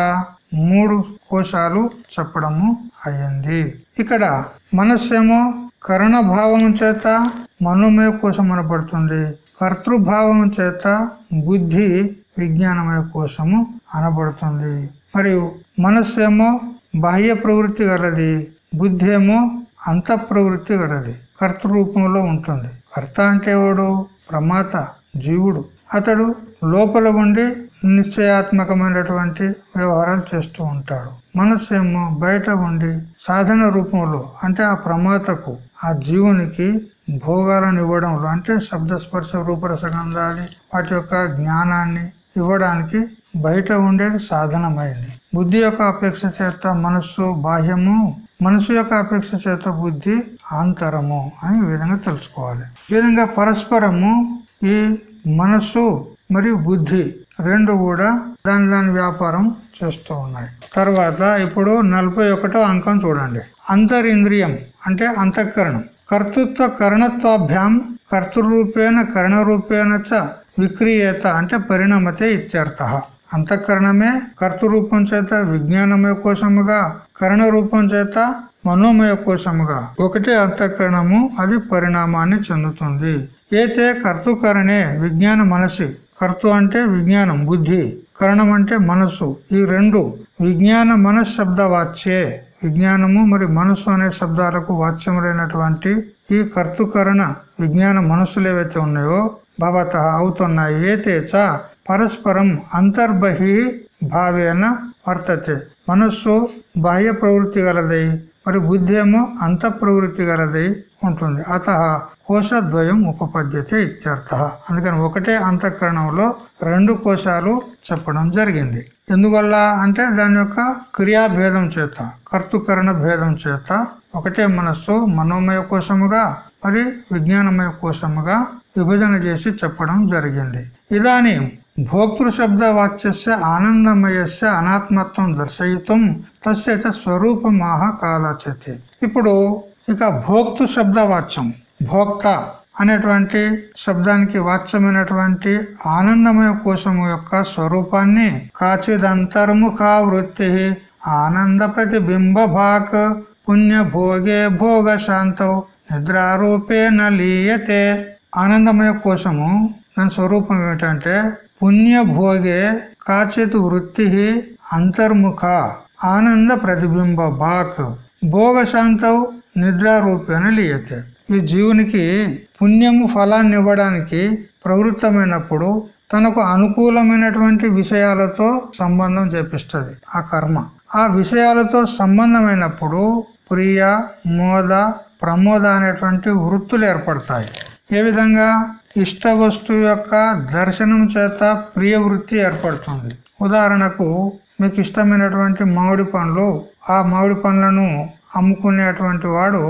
మూడు కోశాలు చెప్పడము అయ్యింది. ఇక్కడ మనస్సేమో కరణ భావం చేత మనోమయ కోశం అనబడుతుంది. కర్తృభావం చేత బుద్ధి విజ్ఞానమయ కోశము అనబడుతుంది. మరియు మనస్సేమో బాహ్య ప్రవృత్తి గలది బుద్ధి ఏమో అంత ప్రవృత్తి గలది. కర్తృరూపంలో ఉంటుంది. కర్త అంటే ఎవడు? ప్రమాత జీవుడు. అతడు లోపల ఉండి నిశ్చయాత్మకమైనటువంటి వ్యవహారాలు చేస్తూ ఉంటాడు. మనస్సేమో బయట ఉండి సాధన రూపంలో అంటే ఆ ప్రమాతకు ఆ జీవునికి భోగాలను ఇవ్వడంలో అంటే శబ్దస్పర్శ రూపరసగంధాది వాటి యొక్క జ్ఞానాన్ని ఇవ్వడానికి బయట ఉండేది సాధనమైంది. బుద్ధి యొక్క అపేక్ష చేత మనస్సు బాహ్యము మనసు యొక్క అపేక్ష చేత బుద్ధి ఆంతరము అని ఈ విధంగా తెలుసుకోవాలి. ఈ విధంగా పరస్పరము ఈ మనస్సు మరియు బుద్ధి రెండు కూడా దాని దాని వ్యాపారం చేస్తూ ఉన్నాయి. తర్వాత ఇప్పుడు నలభై ఒకటో అంకం చూడండి. అంతరింద్రియం అంటే అంతఃకరణం. కర్తృత్వ కరణత్వాభ్యాం కర్తృరూపేణ కరణరూపేణ చ విక్రియేత అంటే పరిణమతే ఇత్యర్థ. అంతఃకరణమే కర్తృరూపం చేత విజ్ఞానమయ కోశముగా కరణ రూపం చేత మనోమయ కోశముగా. ఒకటే అంతఃకరణము అది పరిణామాన్ని చెందుతుంది. ఏతే కర్తృకరణే విజ్ఞాన మనసి. కర్త అంటే విజ్ఞానం బుద్ధి. కరణం అంటే మనస్సు. ఈ రెండు విజ్ఞాన మనశ్శబ్ద వాచ్యే. విజ్ఞానము మరి మనస్సు అనే శబ్దాలకు వాచ్యములైనటువంటి ఈ కర్తుకరణ విజ్ఞాన మనస్సులు ఏవైతే ఉన్నాయో భవత అవుతున్నాయి. ఏతే చ పరస్పరం అంతర్బహి భావేన వర్తతే. మనస్సు బాహ్య ప్రవృత్తి గలదై మరి బుద్ధి ఏమో అంత ప్రవృత్తి గలదై ఉంటుంది. అత కోశద్వయం ఉపపద్యతే ఇత్యర్థ. అందుకని ఒకటే అంతఃకరణంలో రెండు కోశాలు చెప్పడం జరిగింది. ఎందువల్ల అంటే దాని యొక్క క్రియాభేదం చేత కర్తుకరణ భేదం చేత ఒకటే మనస్సు మనోమయ కోశముగా మరి విజ్ఞానమయ కోశముగా విభజన చేసి చెప్పడం జరిగింది. ఇదాని భోక్తృ శబ్ద వాచ్యస్య ఆనందమయస్య అనాత్మత్వం దర్శయితం తస్యత స్వరూపమాహ కాలచతి ఇప్పుడు ఇక భోక్తృ శబ్ద వాచ్యం భోక్త అనేటువంటి శబ్దానికి వాచ్యమైనటువంటి ఆనందమయ కోశము యొక్క స్వరూపాన్ని కాచిదంతర్ముఖా వృత్తి ఆనంద ప్రతిబింబ భాక్ పుణ్య భోగే భోగ శాంతో నిద్రారూపేణ లీయతే. ఆనందమయ కోశము దాని స్వరూపం ఏమిటంటే పుణ్య భోగే కాచిత్ వృత్తి అంతర్ముఖ ఆనంద ప్రతిబింబ బాక్ భోగ శాంతవు నిద్రారూపేణ లీయతే. ఈ జీవునికి పుణ్యము ఫలాన్ని ఇవ్వడానికి ప్రవృత్తమైనప్పుడు తనకు అనుకూలమైనటువంటి విషయాలతో సంబంధం చేపిస్తుంది ఆ కర్మ. ఆ విషయాలతో సంబంధమైనప్పుడు ప్రియ మోద ప్రమోద అనేటువంటి వృత్తులు ఏర్పడతాయి. ఏ విధంగా? ఇష్ట వస్తువు యొక్క దర్శనం చేత ప్రియ వృత్తి ఏర్పడుతుంది. ఉదాహరణకు మీకు ఇష్టమైనటువంటి మామిడి పండ్లు ఆ మామిడి పండ్లను అమ్ముకునేటువంటి వాడు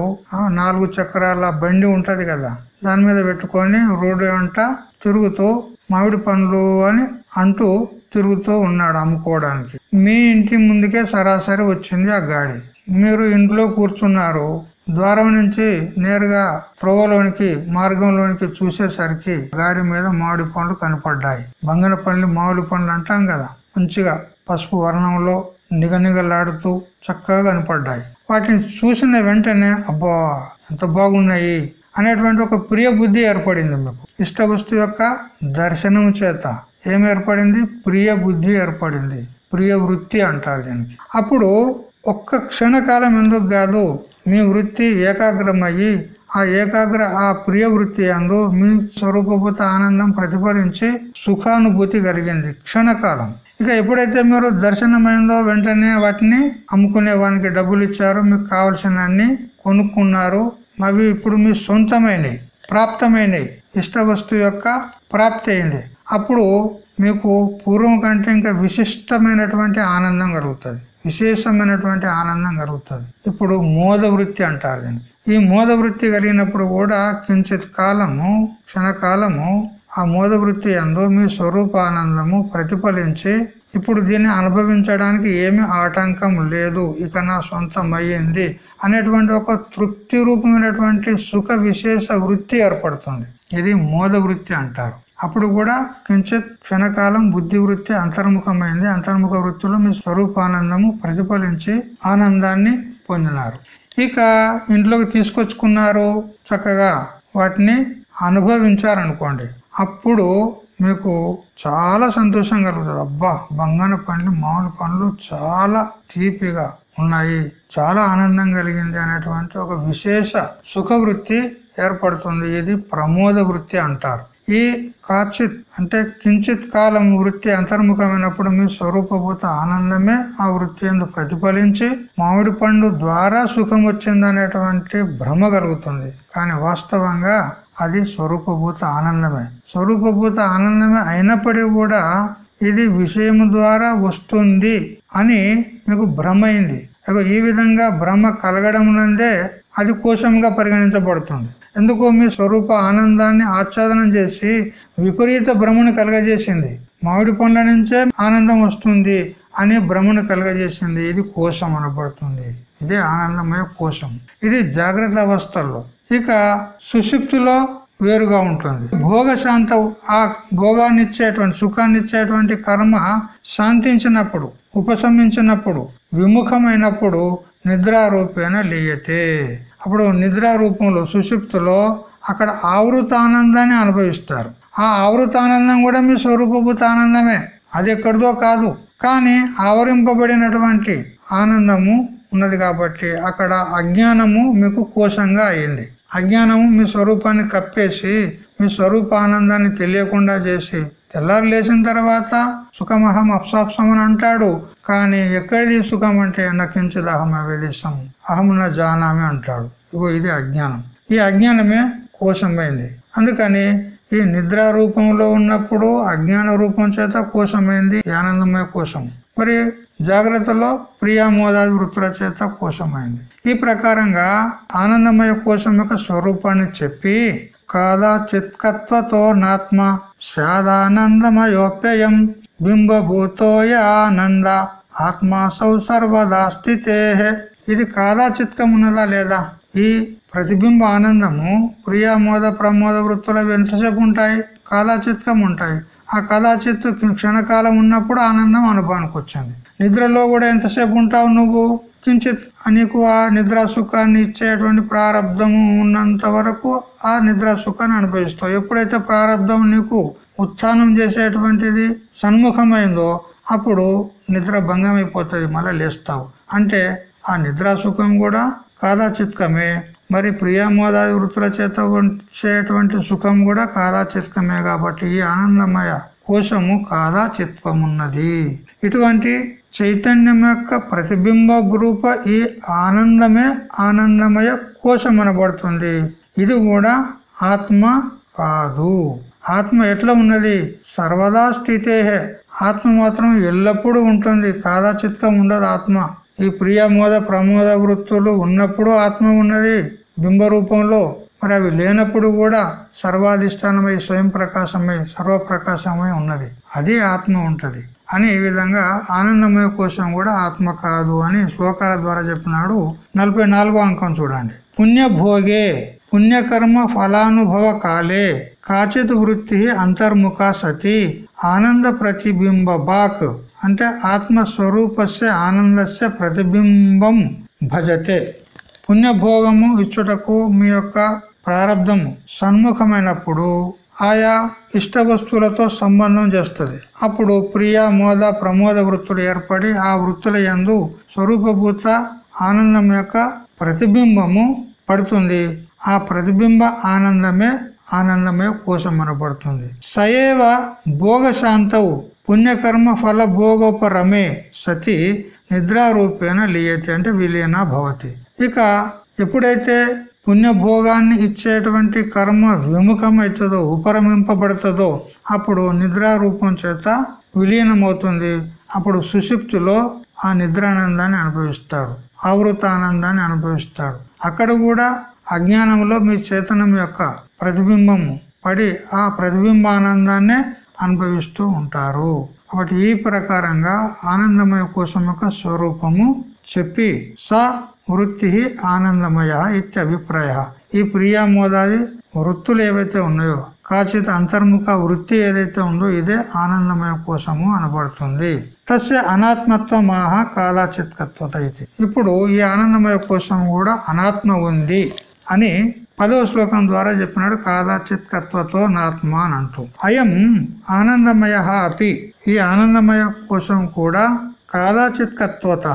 నాలుగు చక్రాల బండి ఉంటది కదా దాని మీద పెట్టుకొని రోడ్డు వెంట తిరుగుతూ మామిడి పండ్లు అని అంటూ తిరుగుతూ ఉన్నాడు అమ్ముకోవడానికి. మీ ఇంటి ముందుకే సరాసరి వచ్చింది ఆ గాడి. మీరు ఇంట్లో కూర్చున్నారు ద్వారం నుంచి నేరుగా త్రోవలోనికి మార్గంలోనికి చూసేసరికి గాడి మీద మామిడి పండ్లు కనపడ్డాయి. బంగన పండ్లు మామిడి పండ్లు అంటాం కదా మంచిగా పసుపు వర్ణంలో నిగనిగలాడుతూ చక్కగా కనపడ్డాయి. వాటిని చూసిన వెంటనే అబ్బా ఎంత బాగున్నాయి అనేటువంటి ఒక ప్రియ బుద్ధి ఏర్పడింది మీకు. ఇష్ట వస్తువు యొక్క దర్శనం చేత ఏం ఏర్పడింది? ప్రియ బుద్ధి ఏర్పడింది. ప్రియ వృత్తి అంటారు దీనికి. అప్పుడు ఒక్క క్షణకాలం ఎందుకు కాదు మీ వృత్తి ఏకాగ్రమయ్యి ఆ ఏకాగ్ర ఆ ప్రియ వృత్తి అందు మీ స్వరూపభూత ఆనందం ప్రతిఫలించి సుఖానుభూతి కలిగింది. క్షణకాలం. ఇక ఎప్పుడైతే మీరు దర్శనమైందో వెంటనే వాటిని అమ్ముకునే వానికి డబ్బులు ఇచ్చారు మీకు కావలసిన కొనుక్కున్నారు అవి ఇప్పుడు మీ సొంతమైనవి ప్రాప్తమైనవి ఇష్ట వస్తువు యొక్క ప్రాప్తి అయింది. అప్పుడు మీకు పూర్వం కంటే ఇంకా విశిష్టమైనటువంటి ఆనందం కలుగుతుంది. విశేషమైనటువంటి ఆనందం కలుగుతుంది. ఇప్పుడు మోద వృత్తి అంటారు దీనికి ఈ మోద వృత్తి కలిగినప్పుడు కూడా కించిత్ కాలము క్షణకాలము ఆ మోద వృత్తి అందు మీ స్వరూపానందము ప్రతిఫలించి ఇప్పుడు దీన్ని అనుభవించడానికి ఏమి ఆటంకం లేదు ఇక నా సొంతం అయ్యింది అనేటువంటి ఒక తృప్తి రూపమైనటువంటి సుఖ విశేష వృత్తి ఏర్పడుతుంది. ఇది మోద వృత్తి అంటారు. అప్పుడు కూడా కించిత్ క్షణకాలం బుద్ధి వృత్తి అంతర్ముఖమైంది. అంతర్ముఖ వృత్తిలో మీ స్వరూపానందము ప్రతిఫలించి ఆనందాన్ని పొందినారు. ఇక ఇంట్లోకి తీసుకొచ్చుకున్నారు చక్కగా. వాటిని అనుభవించారనుకోండి. అప్పుడు మీకు చాలా సంతోషం కలుగుతుంది. అబ్బా బంగాన పండ్లు మామిడి పండ్లు చాలా తీపిగా ఉన్నాయి. చాలా ఆనందం కలిగింది అనేటువంటి ఒక విశేష సుఖ వృత్తి ఏర్పడుతుంది. ఇది ప్రమోద వృత్తి అంటారు. ఈ కాచిత్ అంటే కించిత్ కాలం వృత్తి అంతర్ముఖమైనప్పుడు మీ స్వరూపభూత ఆనందమే ఆ వృత్తి ఎందు ప్రతిఫలించి మామిడి పండు ద్వారా సుఖం వచ్చిందనేటువంటి భ్రమ కలుగుతుంది. కానీ వాస్తవంగా అది స్వరూపభూత ఆనందమే. స్వరూపభూత ఆనందమే అయినప్పటికీ కూడా ఇది విషయం ద్వారా వస్తుంది అని మీకు భ్రమైంది. ఈ విధంగా భ్రమ కలగడం నందే అది కోశంగా పరిగణించబడుతుంది. ఎందుకో మీ స్వరూప ఆనందాన్ని ఆచ్ఛాదనం చేసి విపరీత భ్రమను కలగజేసింది. మామిడి పండ్ల నుంచే ఆనందం వస్తుంది అనే భ్రమను కలగజేసింది. ఇది కోశం అనబడుతుంది. ఇదే ఆనందమయ కోశం. ఇది జాగ్రత్త అవస్థల్లో. ఇక సుషుప్తిలో వేరుగా ఉంటుంది. భోగ శాంత ఆ భోగాన్ని ఇచ్చేటువంటి సుఖాన్ని ఇచ్చేటువంటి కర్మ శాంతించినప్పుడు ఉపశమించినప్పుడు విముఖమైనప్పుడు నిద్రారూపేణ లీయతే. అప్పుడు నిద్ర రూపంలో సుషుప్తిలో అక్కడ ఆవృత ఆనందాన్ని అనుభవిస్తారు. ఆ ఆవృత ఆనందం కూడా మీ స్వరూపభూత ఆనందమే అది ఎక్కడిదో కాదు. కానీ ఆవరింపబడినటువంటి ఆనందము ఉన్నది కాబట్టి అక్కడ అజ్ఞానము మీకు కోశంగా అయింది. అజ్ఞానము మీ స్వరూపాన్ని కప్పేసి మీ స్వరూప ఆనందాన్ని తెలియకుండా చేసి తెల్లారు లేచిన తర్వాత సుఖమహం అప్సాప్సం అని అంటాడు. కానీ ఎక్కడిది సుఖం అంటే నకించదు అహం అవేదేశం అహం నా జానామి అంటాడు. ఇగో ఇది అజ్ఞానం. ఈ అజ్ఞానమే కోశమైంది అందుకని ఈ నిద్ర రూపంలో ఉన్నప్పుడు అజ్ఞాన రూపం చేత కోశమైంది ఆనందమయ కోశం. మరి జాగ్రత్తలో ప్రియామోదాది వృత్తుల చేత కోశమైంది. ఈ ప్రకారంగా ఆనందమయ కోశం యొక్క స్వరూపాన్ని చెప్పి కాదా చిత్కత్వతో నాత్మ సాదానందమయోప్యయం బింబభూతోయ ఆనంద ఆత్మాసౌ సర్వదా స్థితే. ఇది కాదా చిత్కమున్నదా లేదా? ఈ ప్రతిబింబ ఆనందము ప్రియామోద ప్రమోద వృత్తుల ఎంతసేపు ఉంటాయి కాలాచిత్కం ఉంటాయి ఆ కదాచిత్తు క్షణకాలం ఉన్నప్పుడు ఆనందం అనుభవానికి వచ్చింది. నిద్రలో కూడా ఎంతసేపు ఉంటావు నువ్వు? కించిత్ నీకు ఆ నిద్రా సుఖాన్ని ఇచ్చేటువంటి ప్రారంధము ఉన్నంత వరకు ఆ నిద్రా సుఖాన్ని అనుభవిస్తావు. ఎప్పుడైతే ప్రారంధం నీకు ఉత్సాహం చేసేటువంటిది సన్ముఖమైందో అప్పుడు నిద్ర భంగం అయిపోతుంది మళ్ళీ లేస్తావు. అంటే ఆ నిద్రా సుఖం కూడా కాదాచిత్కమే మరి ప్రియామోదాది వృత్తుల చేత వచ్చేటువంటి సుఖం కూడా కాదాచిత్వమే కాబట్టి ఈ ఆనందమయ కోశము కాదాచిత్వమున్నది ఇటువంటి చైతన్యం యొక్క ప్రతిబింబ రూప ఈ ఆనందమే ఆనందమయ కోశం అనబడుతుంది. ఇది కూడా ఆత్మ కాదు. ఆత్మ ఎట్లా ఉన్నది? సర్వదా స్థితే ఆత్మ మాత్రం ఎల్లప్పుడూ ఉంటుంది. కాదాచిత్వం ఉండదు ఆత్మ. ఈ ప్రియమోద ప్రమోద వృత్తులు ఉన్నప్పుడు ఆత్మ ఉన్నది బింబ రూపంలో మరి అవి లేనప్పుడు కూడా సర్వాధిష్టానమై స్వయం ప్రకాశమై సర్వప్రకాశమై ఉన్నది. అది ఆత్మ ఉంటది. అని ఈ విధంగా ఆనందమయ కోశం కూడా ఆత్మ కాదు అని శ్లోకాల ద్వారా చెప్పినాడు. నలభై అంకం చూడండి. పుణ్యభోగే పుణ్యకర్మ ఫలానుభవ కాలే కాచిత్ వృత్తి అంతర్ముఖ సతి ఆనంద ప్రతిబింబ బాక్. అంటే ఆత్మస్వరూపస్య ఆనందస్య ప్రతిబింబం భజతే. పుణ్యభోగము ఇచ్చుటకు మీ యొక్క ప్రారంధము సన్ముఖమైనప్పుడు ఆయా ఇష్ట వస్తువులతో సంబంధం చేస్తుంది. అప్పుడు ప్రియ మోద ప్రమోద వృత్తులు ఏర్పడి ఆ వృత్తుల యందు స్వరూపభూత ఆనందం యొక్క ప్రతిబింబము పడుతుంది. ఆ ప్రతిబింబ ఆనందమే ఆనందమే కోశం అనబడుతుంది సయేవ భోగశాంతవు పుణ్యకర్మ ఫల భోగోపరమే సతి నిద్రారూపేణ లీయతి అంటే విలీన భవతి. ఇక ఎప్పుడైతే పుణ్యభోగాన్ని ఇచ్చేటువంటి కర్మ విముఖమవుతుందో ఉపరమింపబడుతుందో అప్పుడు నిద్రారూపం చేత విలీనమవుతుంది. అప్పుడు సుషిప్తులో ఆ నిద్రానందాన్ని అనుభవిస్తాడు ఆవృతానందాన్ని అనుభవిస్తాడు అక్కడ కూడా అజ్ఞానంలో మీ చేతనం యొక్క ప్రతిబింబము పడి ఆ ప్రతిబింబానందాన్నే అనుభవిస్తూ ఉంటారు. కాబట్టి ఈ ప్రకారంగా ఆనందమయ కోసం యొక్క స్వరూపము చెప్పి స వృత్తి ఆనందమయ ఇత్యభిప్రాయ ఈ ప్రియామోదాది వృత్తులు ఏవైతే ఉన్నాయో కాచిత అంతర్ముఖ వృత్తి ఏదైతే ఉందో ఇదే ఆనందమయ కోసము అనబడుతుంది. తస్య అనాత్మత్వమాహ కాలాచిత్కత్వత ఇది. ఇప్పుడు ఈ ఆనందమయ కోసం కూడా అనాత్మ ఉంది అని పదవ శ్లోకం ద్వారా చెప్పినాడు కాదాచిత్కత్వతో నాత్మ అని అంటూ అయం ఆనందమయ అపి. ఈ ఆనందమయ కోసం కూడా కాదాచిత్కత్వత.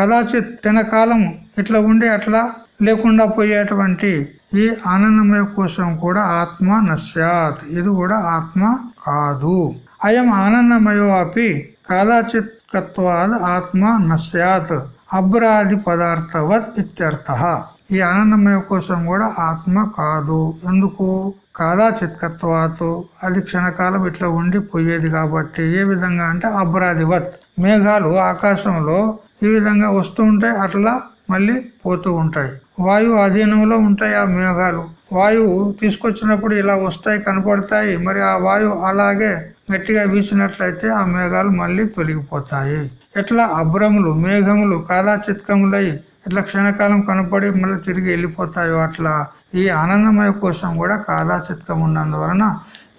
కదాచిత్ తినకాలం ఇట్లా ఉండి అట్లా లేకుండా పోయేటువంటి ఈ ఆనందమయ కోసం కూడా ఆత్మ నశ్యాత్. ఇది కూడా ఆత్మ కాదు. అయం ఆనందమయో అపి కాదాచిత్కత్వాద్ ఆత్మ నశ్యాత్. అబ్రాది పదార్థవత్ ఇత్యర్థ. ఈ ఆనందమయ కోసం కూడా ఆత్మ కాదు. ఎందుకు? కాదాచిత్కత్వాతో అది క్షణకాలం ఇట్లా ఉండిపోయేది కాబట్టి ఏ విధంగా అంటే అబ్రాధివత్ మేఘాలు ఆకాశంలో ఈ విధంగా వస్తూ ఉంటాయి అట్లా మళ్ళీ పోతూ ఉంటాయి. వాయువు అధీనంలో ఉంటాయి ఆ మేఘాలు. వాయువు తీసుకొచ్చినప్పుడు ఇలా వస్తాయి కనపడతాయి. మరి ఆ వాయువు అలాగే గట్టిగా వీచినట్లయితే ఆ మేఘాలు మళ్ళీ తొలగిపోతాయి. ఎట్లా? అభ్రములు మేఘములు కాలాచిత్కములై ఇట్లా క్షణకాలం కనపడి మళ్ళీ తిరిగి వెళ్ళిపోతాయో అట్లా ఈ ఆనందమయ కోసం కూడా కాదాచిత్కం ఉన్నందువలన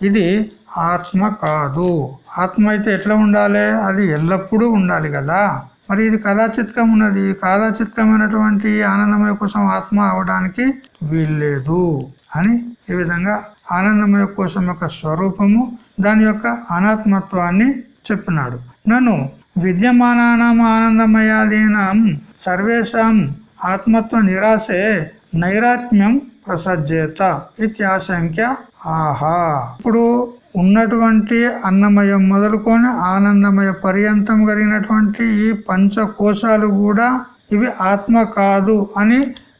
ఇది ఆత్మ కాదు. ఆత్మ అయితే ఎట్లా ఉండాలి? అది ఎల్లప్పుడూ ఉండాలి కదా. మరి ఇది కథాచిత్కం ఉన్నది. కథాచిత్కమైనటువంటి ఆనందమయ కోసం ఆత్మ అవడానికి వీల్లేదు అని ఈ విధంగా ఆనందమయ కోసం యొక్క స్వరూపము దాని యొక్క అనాత్మత్వాన్ని చెప్పినాడు. నన్ను విద్యమానానం ఆనందమయాదీనం సర్వేషాం ఆత్మత్వ నిరాశే నైరాత్మ్యం ప్రసజ్జేత ఇత్యాశంక్య ఆహా. ఇప్పుడు ఉన్నటువంటి అన్నమయం మొదలుకొని ఆనందమయ పర్యంతం కలిగినటువంటి ఈ పంచకోశాలు కూడా ఇవి ఆత్మ కాదు అని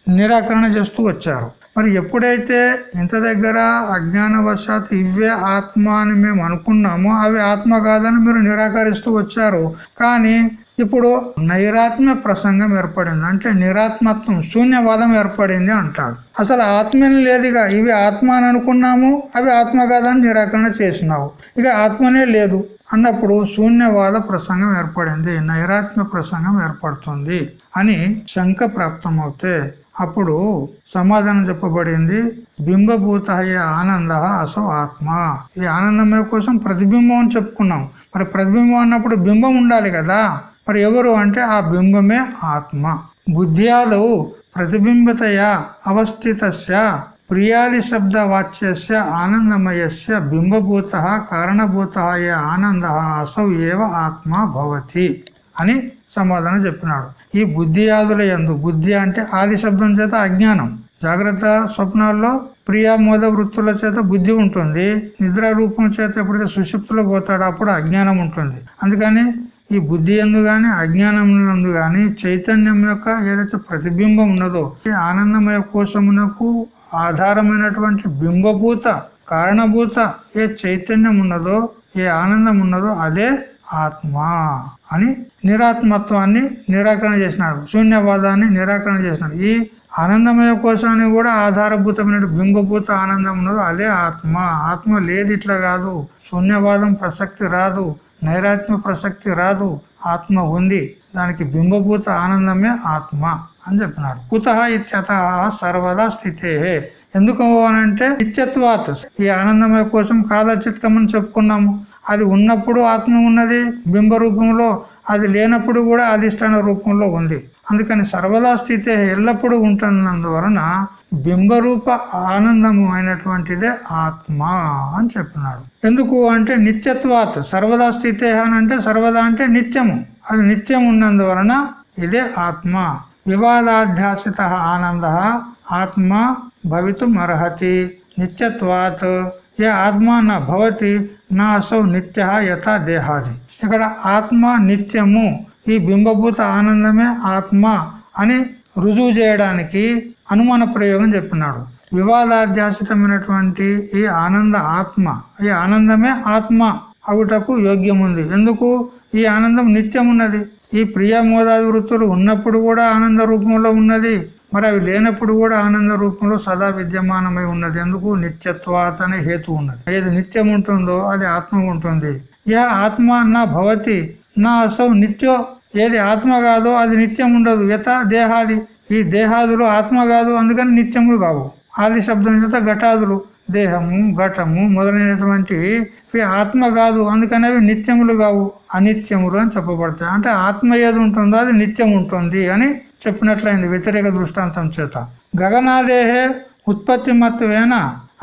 నిరాకరణ చేస్తూ వచ్చారు. మరి ఎప్పుడైతే ఇంత దగ్గర అజ్ఞానవశాత్ ఇవే ఆత్మ అని మేము అనుకున్నామో అవి ఆత్మ కాదని మీరు నిరాకరిస్తూ వచ్చారు. కానీ ఇప్పుడు నైరాత్మ్య ప్రసంగం ఏర్పడింది. అంటే నిరాత్మత్వం శూన్యవాదం ఏర్పడింది అంటాడు. అసలు ఆత్మని లేదుగా. ఇవి ఆత్మ అని అనుకున్నాము అవి ఆత్మ కాదని నిరాకరణ చేసినావు. ఇక ఆత్మనే లేదు అన్నప్పుడు శూన్యవాద ప్రసంగం ఏర్పడింది నైరాత్మ్య ప్రసంగం ఏర్పడుతుంది అని శంక ప్రాప్తమవుతే అప్పుడు సమాధానం చెప్పబడింది బింబభూత ఆనంద అసో ఆత్మ. ఈ ఆనందమయ కోసం ప్రతిబింబం అని చెప్పుకున్నాం. మరి ప్రతిబింబం అన్నప్పుడు బింబం ఉండాలి కదా. మరి ఎవరు అంటే ఆ బింబమే ఆత్మ. బుద్ధ్యాలు ప్రతిబింబతయా అవస్థితస్య ప్రియాది శబ్ద వాచ్యస్య ఆనందమయస్య బింబభూత కారణభూత ఆనంద అసౌ ఏవ ఆత్మ భవతి అని సమాధానం చెప్పినాడు ఈ బుద్ధి ఆదుల ఎందు బుద్ధి అంటే ఆది శబ్దం చేత అజ్ఞానం. జాగ్రత్త స్వప్నాల్లో ప్రియామోద వృత్తుల చేత బుద్ధి ఉంటుంది. నిద్ర రూపం చేత ఎప్పుడైతే సుషుప్తులో పోతాడో అప్పుడు అజ్ఞానం ఉంటుంది. అందుకని ఈ బుద్ధి ఎందు గాని అజ్ఞానం ఎందు గాని చైతన్యం యొక్క ఏదైతే ప్రతిబింబం ఉన్నదో ఈ ఆనందమయ కోశమునకు ఆధారమైనటువంటి బింబభూత కారణభూత ఏ చైతన్యం ఉన్నదో ఏ ఆనందం ఉన్నదో అదే ఆత్మ. అని నిరాత్మత్వాన్ని నిరాకరణ చేసినాడు శూన్యవాదాన్ని నిరాకరణ చేసినాడు ఈ ఆనందమయ కోశాన్ని కూడా ఆధారభూతమైన బింబభూత ఆనందం ఉన్నదో అదే ఆత్మ. ఆత్మ లేదు ఇట్లా కాదు. శూన్యవాదం ప్రసక్తి రాదు. నైరాత్మ ప్రసక్తి రాదు. ఆత్మ ఉంది. దానికి బింబభూత ఆనందమే ఆత్మ అని చెప్పినాడు కుత ఇత్యత సర్వదా స్థితే. ఎందుకు అనంటే నిత్యత్వాత్. ఈ ఆనందమయ కోసం కాలచిత్కమని చెప్పుకున్నాము. అది ఉన్నప్పుడు ఆత్మ ఉన్నది బింబ రూపంలో అది లేనప్పుడు కూడా అధిష్టాన రూపంలో ఉంది. అందుకని సర్వదా స్థితి ఎల్లప్పుడూ ఉంటున్నందువలన బింబరూప ఆనందము అయినటువంటిదే ఆత్మ అని చెప్పినాడు. ఎందుకు అంటే నిత్యత్వాత్ సర్వదా స్థితే అని అంటే సర్వదా అంటే నిత్యము. అది నిత్యం ఉన్నందువలన ఇదే ఆత్మ. వివాదాధ్యాసిత ఆనంద ఆత్మ భవితుం అర్హతి నిత్యత్వాత్ ఏ ఆత్మ నా భవతి నా అసౌ నిత్య యథా దేహాది. ఇక్కడ ఆత్మ నిత్యము ఈ బింబభూత ఆనందమే ఆత్మ అని రుజువు చేయడానికి అనుమాన ప్రయోగం చెప్పినాడు. వివాదాధ్యాసితమైనటువంటి ఈ ఆనంద ఆత్మ ఈ ఆనందమే ఆత్మ అవుటకు యోగ్యం ఉంది ఎందుకు? ఈ ఆనందం నిత్యం ఉన్నది ఈ ప్రియామోదాది వృత్తులు ఉన్నప్పుడు కూడా ఆనంద రూపంలో ఉన్నది. మరి అవి లేనప్పుడు కూడా ఆనంద రూపంలో సదా విద్యమానమై ఉన్నది. ఎందుకు నిత్యత్వాత అనే హేతు ఉన్నది. ఏది నిత్యం ఉంటుందో అది ఆత్మ ఉంటుంది. యా ఆత్మ నా భవతి నా అసౌ నిత్యో. ఏది ఆత్మ కాదో అది నిత్యం ఉండదు. యథ దేహాది ఈ దేహాదులు ఆత్మ కాదు అందుకని నిత్యములు కావు. ఆది శబ్దం చేత ఘటాదులు దేహము ఘటము మొదలైనటువంటి ఆత్మ కాదు అందుకని అవి నిత్యములు కావు. అనిత్యములు అని చెప్పబడతాయి. అంటే ఆత్మ ఏది ఉంటుందో అది నిత్యం ఉంటుంది అని చెప్పినట్లయింది వ్యతిరేక దృష్టాంతం చేత. గగనాదేహే ఉత్పత్తి మత్వేన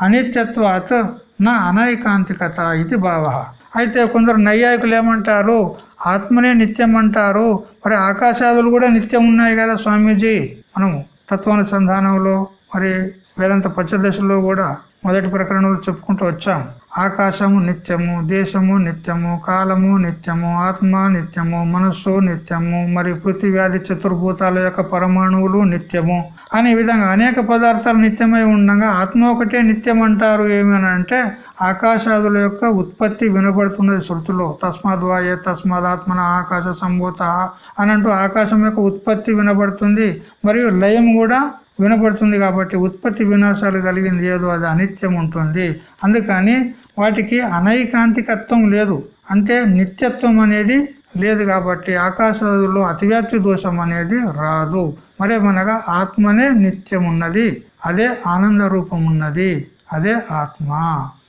అనిత్యత్వాత్ నా అనైకాంతికత ఇది భావ. అయితే కొందరు నైయాయికులు ఏమంటారు ఆత్మనే నిత్యం అంటారు మరి ఆకాశాదులు కూడా నిత్యం ఉన్నాయి కదా స్వామీజీ? మనము తత్వానుసంధానంలో మరి వేదాంత పచ్చదశలో కూడా మొదటి ప్రకరణలు చెప్పుకుంటూ వచ్చాం. ఆకాశము నిత్యము దేశము నిత్యము కాలము నిత్యము ఆత్మ నిత్యము మనస్సు నిత్యము మరి పృథివ్యాధి చతుర్భూతాల యొక్క పరమాణువులు నిత్యము. అనే విధంగా అనేక పదార్థాలు నిత్యమై ఉండగా ఆత్మ ఒకటే నిత్యం అంటారు ఏమనంటే ఆకాశాదుల యొక్క ఉత్పత్తి వినబడుతున్నది శృతిలో. తస్మాద్వాయే తస్మాదాత్మన ఆకాశ సంభూత అనంటూ ఆకాశం యొక్క ఉత్పత్తి వినబడుతుంది. మరియు లయం కూడా వినపడుతుంది కాబట్టి ఉత్పత్తి వినాశాలు కలిగింది ఏదో అది అనిత్యం ఉంటుంది. అందుకని వాటికి అనైకాంతికత్వం లేదు. అంటే నిత్యత్వం అనేది లేదు కాబట్టి ఆకాశంలో అతివ్యాప్తి దోషం అనేది రాదు. మరేమనగా ఆత్మనే నిత్యం ఉన్నది అదే ఆనంద రూపం ఉన్నది అదే ఆత్మ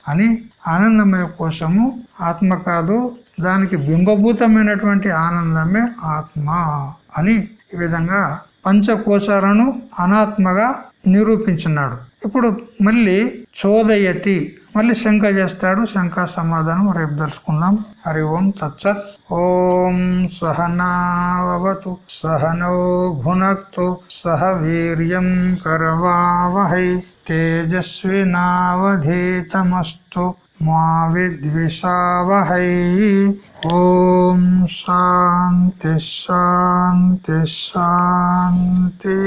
అని ఆనందమయ కోసము ఆత్మ కాదు. దానికి బింబభూతమైనటువంటి ఆనందమే ఆత్మ అని ఈ విధంగా పంచకోశాలను అనాత్మగా నిరూపించినాడు. ఇప్పుడు మళ్ళీ చోదయతి మళ్ళీ శంక చేస్తాడు. శంక సమాధానం రేపు తెలుసుకుందాం. హరి ఓం తచ్చత్ ఓం సహనావతు సహనో భునక్తు సహ వీర్యం కరవావహై తేజస్వినావధీతమస్తు. మా విద్విషావహై ఓం శాంతి శాంతి శాంతి